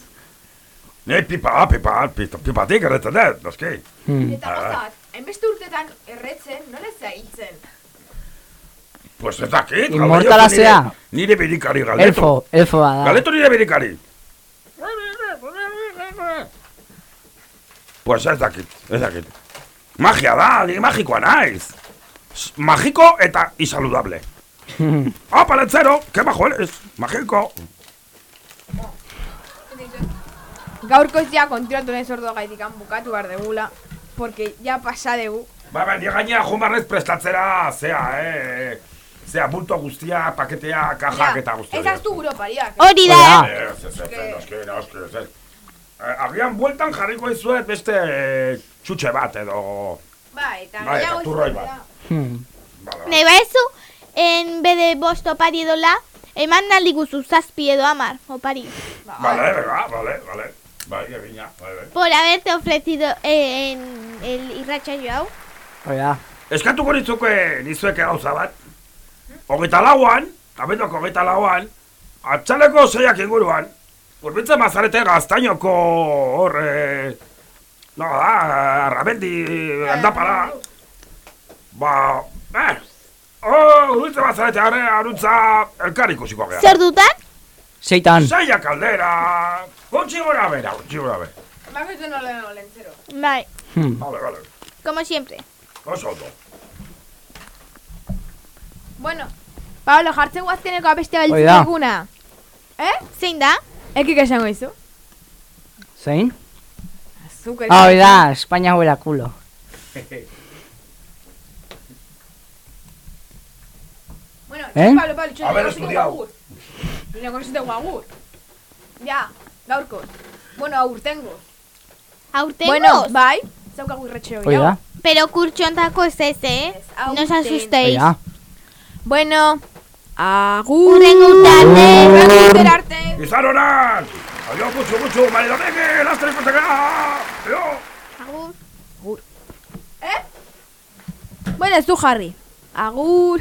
Ni pipa, pipa, pipa, pipatik erretzen dut, noski. Hmm. Eta gozat, hainbeste urtetan erretzen, nola zaitzen? Pues ez dakit. Inmortala galdeiozu nire- zea. Nire birikari galdetu. Elfo, elfoa da. Galdetu nire birikari. Pues ez dakit, ez dakit. Magia da, ni magikoa naiz. Magiko eta insaludable. Ah, palentzero, que majo eres, magiko. Gaurko ez ja kontiratu nahi sortu gaitikan bukatu behar degula, porque ja pasa dugu. Ba, ba, ni gainea jumarrez prestatzera, zea, eh, zea, bulto guztia, paketea, kajak eta guztia. Ez aztu Europariak. Hori da, Ez, ez, ez, ez, noski, noski, ez, ez. Eh, Agian bueltan jarriko izuet beste eh, txutxe bat edo... Bai, eta Bai, gehiago eta turroi izan bat. da. Hmm. nahi baezu, en bede bost opari edola, eman aldi guzu zazpi edo amar, opari. Vale, venga, vale, vale. Bai, egina, bai, bai. Por haberte ofrecido eh, en el irratsaio hau. Hori da. Eskatuko nitzuke nizueke gauza bat. Hogeita lauan, abenduak hogeita lauan, atxaleko zeiak inguruan, urbitzen mazarete gaztainoko hor, eh, no da, arrabendi, aldapara. Ba, eh, oh, urbitzen mazarete arre, aruntza, elkar ikusiko gea. Zer dutan? Seitan. Zeiak aldera, gutxi gora bera, gutxi gora bera. Olentzero. Bai, Hmm. Vale, vale, como siempre. oso ondo. Bueno, Pablo, jartzen guazteneko abeste Hoi beltzen da. eguna. Eh? Zein da? Ekik esango izu. Zein? Zuk Ah, hori da, España huela culo. Bueno, ¿Eh? Pablo, Pablo, Haber estudiado. Guagur. Nekosite guagur. Ja, gaurko. Bueno, aurtengo. Aurtengoz? Bueno, bai, zaukagu irretxe hori. Hori da. Pero kurtxontako ez ez, eh? No os Hori asustéis. da. Bueno, agur. Urrengo urtarte. Urrengo urtera arte. Izan honak! Aio, gutxu, gutxu, mari domeke, lastre ikuteka! Aio! Agur. Eh? Bueno, ez du jarri. Agur.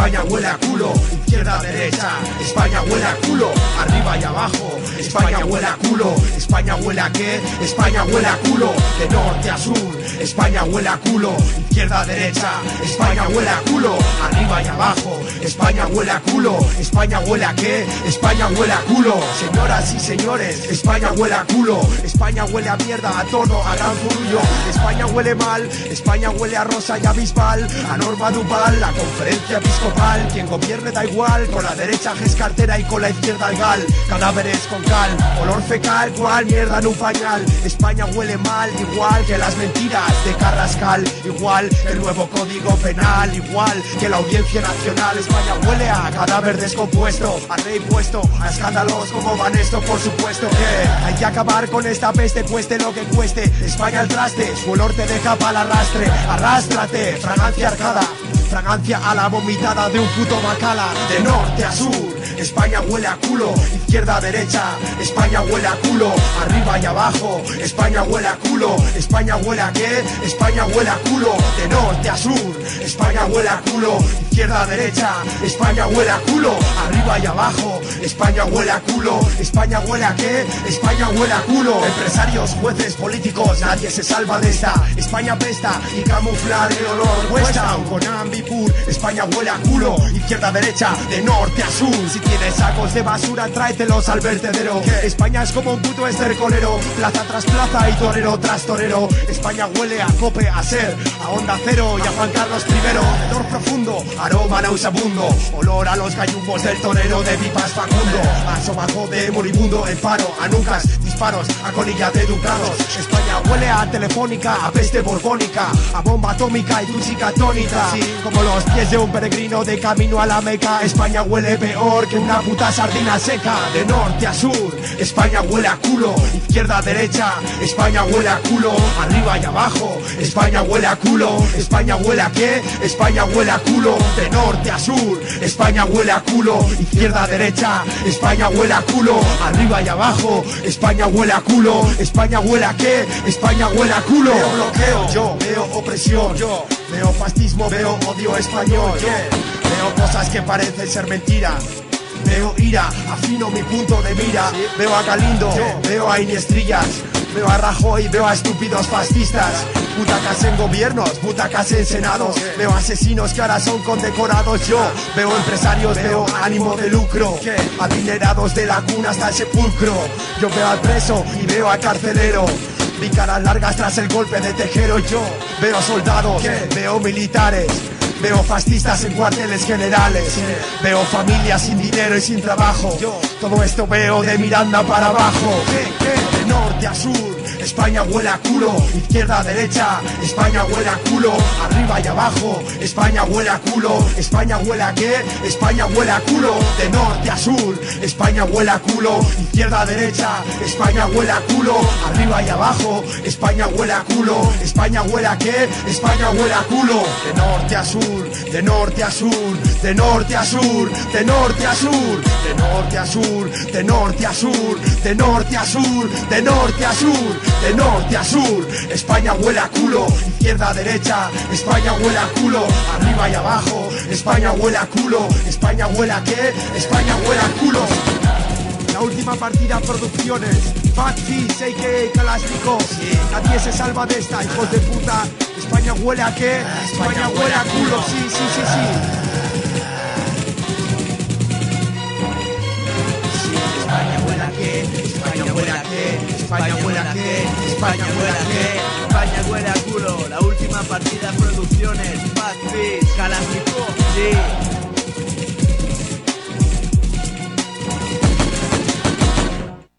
España huele a culo, izquierda derecha, España huele a culo, arriba y abajo, España huele a culo, España huele a qué, España huele a culo, de norte a sur, España huele a culo, izquierda derecha, España huele a culo, arriba y abajo, España huele a culo, España huele a qué, España huele a culo, señoras y señores, España huele a culo, España huele a mierda, a todo, a gran zurullo, España huele mal, España huele a rosa y a bisbal, a Norma Duval, la conferencia episcopal, quien gobierne da igual, con la derecha es cartera y con la izquierda el gal, cadáveres con cal, olor fecal, cual mierda en un pañal, España huele mal, igual que las mentiras de Carrascal, igual el nuevo código penal, igual que la audiencia nacional, España huele a cadáver descompuesto, a rey puesto, a escándalos como van esto, por supuesto que hay que acabar con esta peste, cueste lo que cueste, España al traste, su olor te deja para el arrastre, arrástrate, fragancia arcada, fragancia a la vomitada de un puto bacala, de norte a sur, España huele a culo, izquierda a derecha, España huele a culo, arriba y abajo, España huele a culo, España huele a qué, España huele a culo, de norte a sur, España huele a culo, izquierda a derecha, España huele a culo, arriba y abajo, España huele a culo, España huele a qué, España huele a culo, empresarios, jueces, políticos, nadie se salva de esta, España pesta y camuflar el olor cuesta, con España huele a culo, izquierda a derecha, de norte a sur, si tienes sacos de basura tráetelos al vertedero, España es como un puto estercolero, plaza tras plaza y torero tras torero, España huele a cope, a ser, a onda cero y a Juan Carlos I, olor profundo, aroma nauseabundo, olor a los gallumbos del torero de Vipas Facundo, a sobaco de moribundo en paro, a nucas, disparos, a colillas de educados, España huele a telefónica, a peste borbónica, a bomba atómica y tu chica atónita, como los pies de un peregrino de camino a la meca, España huele peor que una puta sardina seca, de norte a sur, España huele a culo, izquierda a derecha, España huele a culo, arriba y abajo, España huele a culo, España huele a qué, España huele a culo, de norte a sur, España huele a culo, izquierda a derecha, España huele a culo, arriba y abajo, España huele a culo, España huele a qué, España huele a culo, veo bloqueo, yo veo opresión, yo veo fascismo, veo odio español, veo cosas que parecen ser mentiras. Veo ira, afino mi punto de mira. Veo a Galindo, veo a Iniestrillas. Veo a Rajoy, veo a estúpidos fascistas. Butacas en gobiernos, butacas en senados. Veo asesinos que ahora son condecorados. Yo veo empresarios, veo ánimo de lucro. Adinerados de la cuna hasta el sepulcro. Yo veo al preso y veo al carcelero Vi caras largas tras el golpe de Tejero Yo veo soldados, veo militares Veo fascistas en cuarteles generales Veo familias sin dinero y sin trabajo Todo esto veo de Miranda para abajo De norte a sur España huele a culo, izquierda derecha, España huele a culo, arriba y abajo, España huele a culo, España huele a qué, España huele a culo, de norte a sur, España huele a culo, izquierda derecha, España huele a culo, arriba y abajo, España huele a culo, España huele a qué, España huele a culo, de norte a sur, de norte a sur, de norte a sur, de norte a sur, de norte a sur, de norte a sur, de norte a sur, de norte a sur, de norte a sur, España huele a culo, izquierda a derecha, España huele a culo, arriba y abajo, España huele a culo, España huele a qué, España huele a culo. La última partida producciones, Fat Fish, a.k.a. Kalashnikov, nadie se salva de esta, hijos de puta, España huele a qué, España huele a culo, sí, sí, sí, sí. España huele a qué, España huele España fuera que, España fuera que, España fuera culo, la última partida producciones, Bad Beats, Calamito, sí.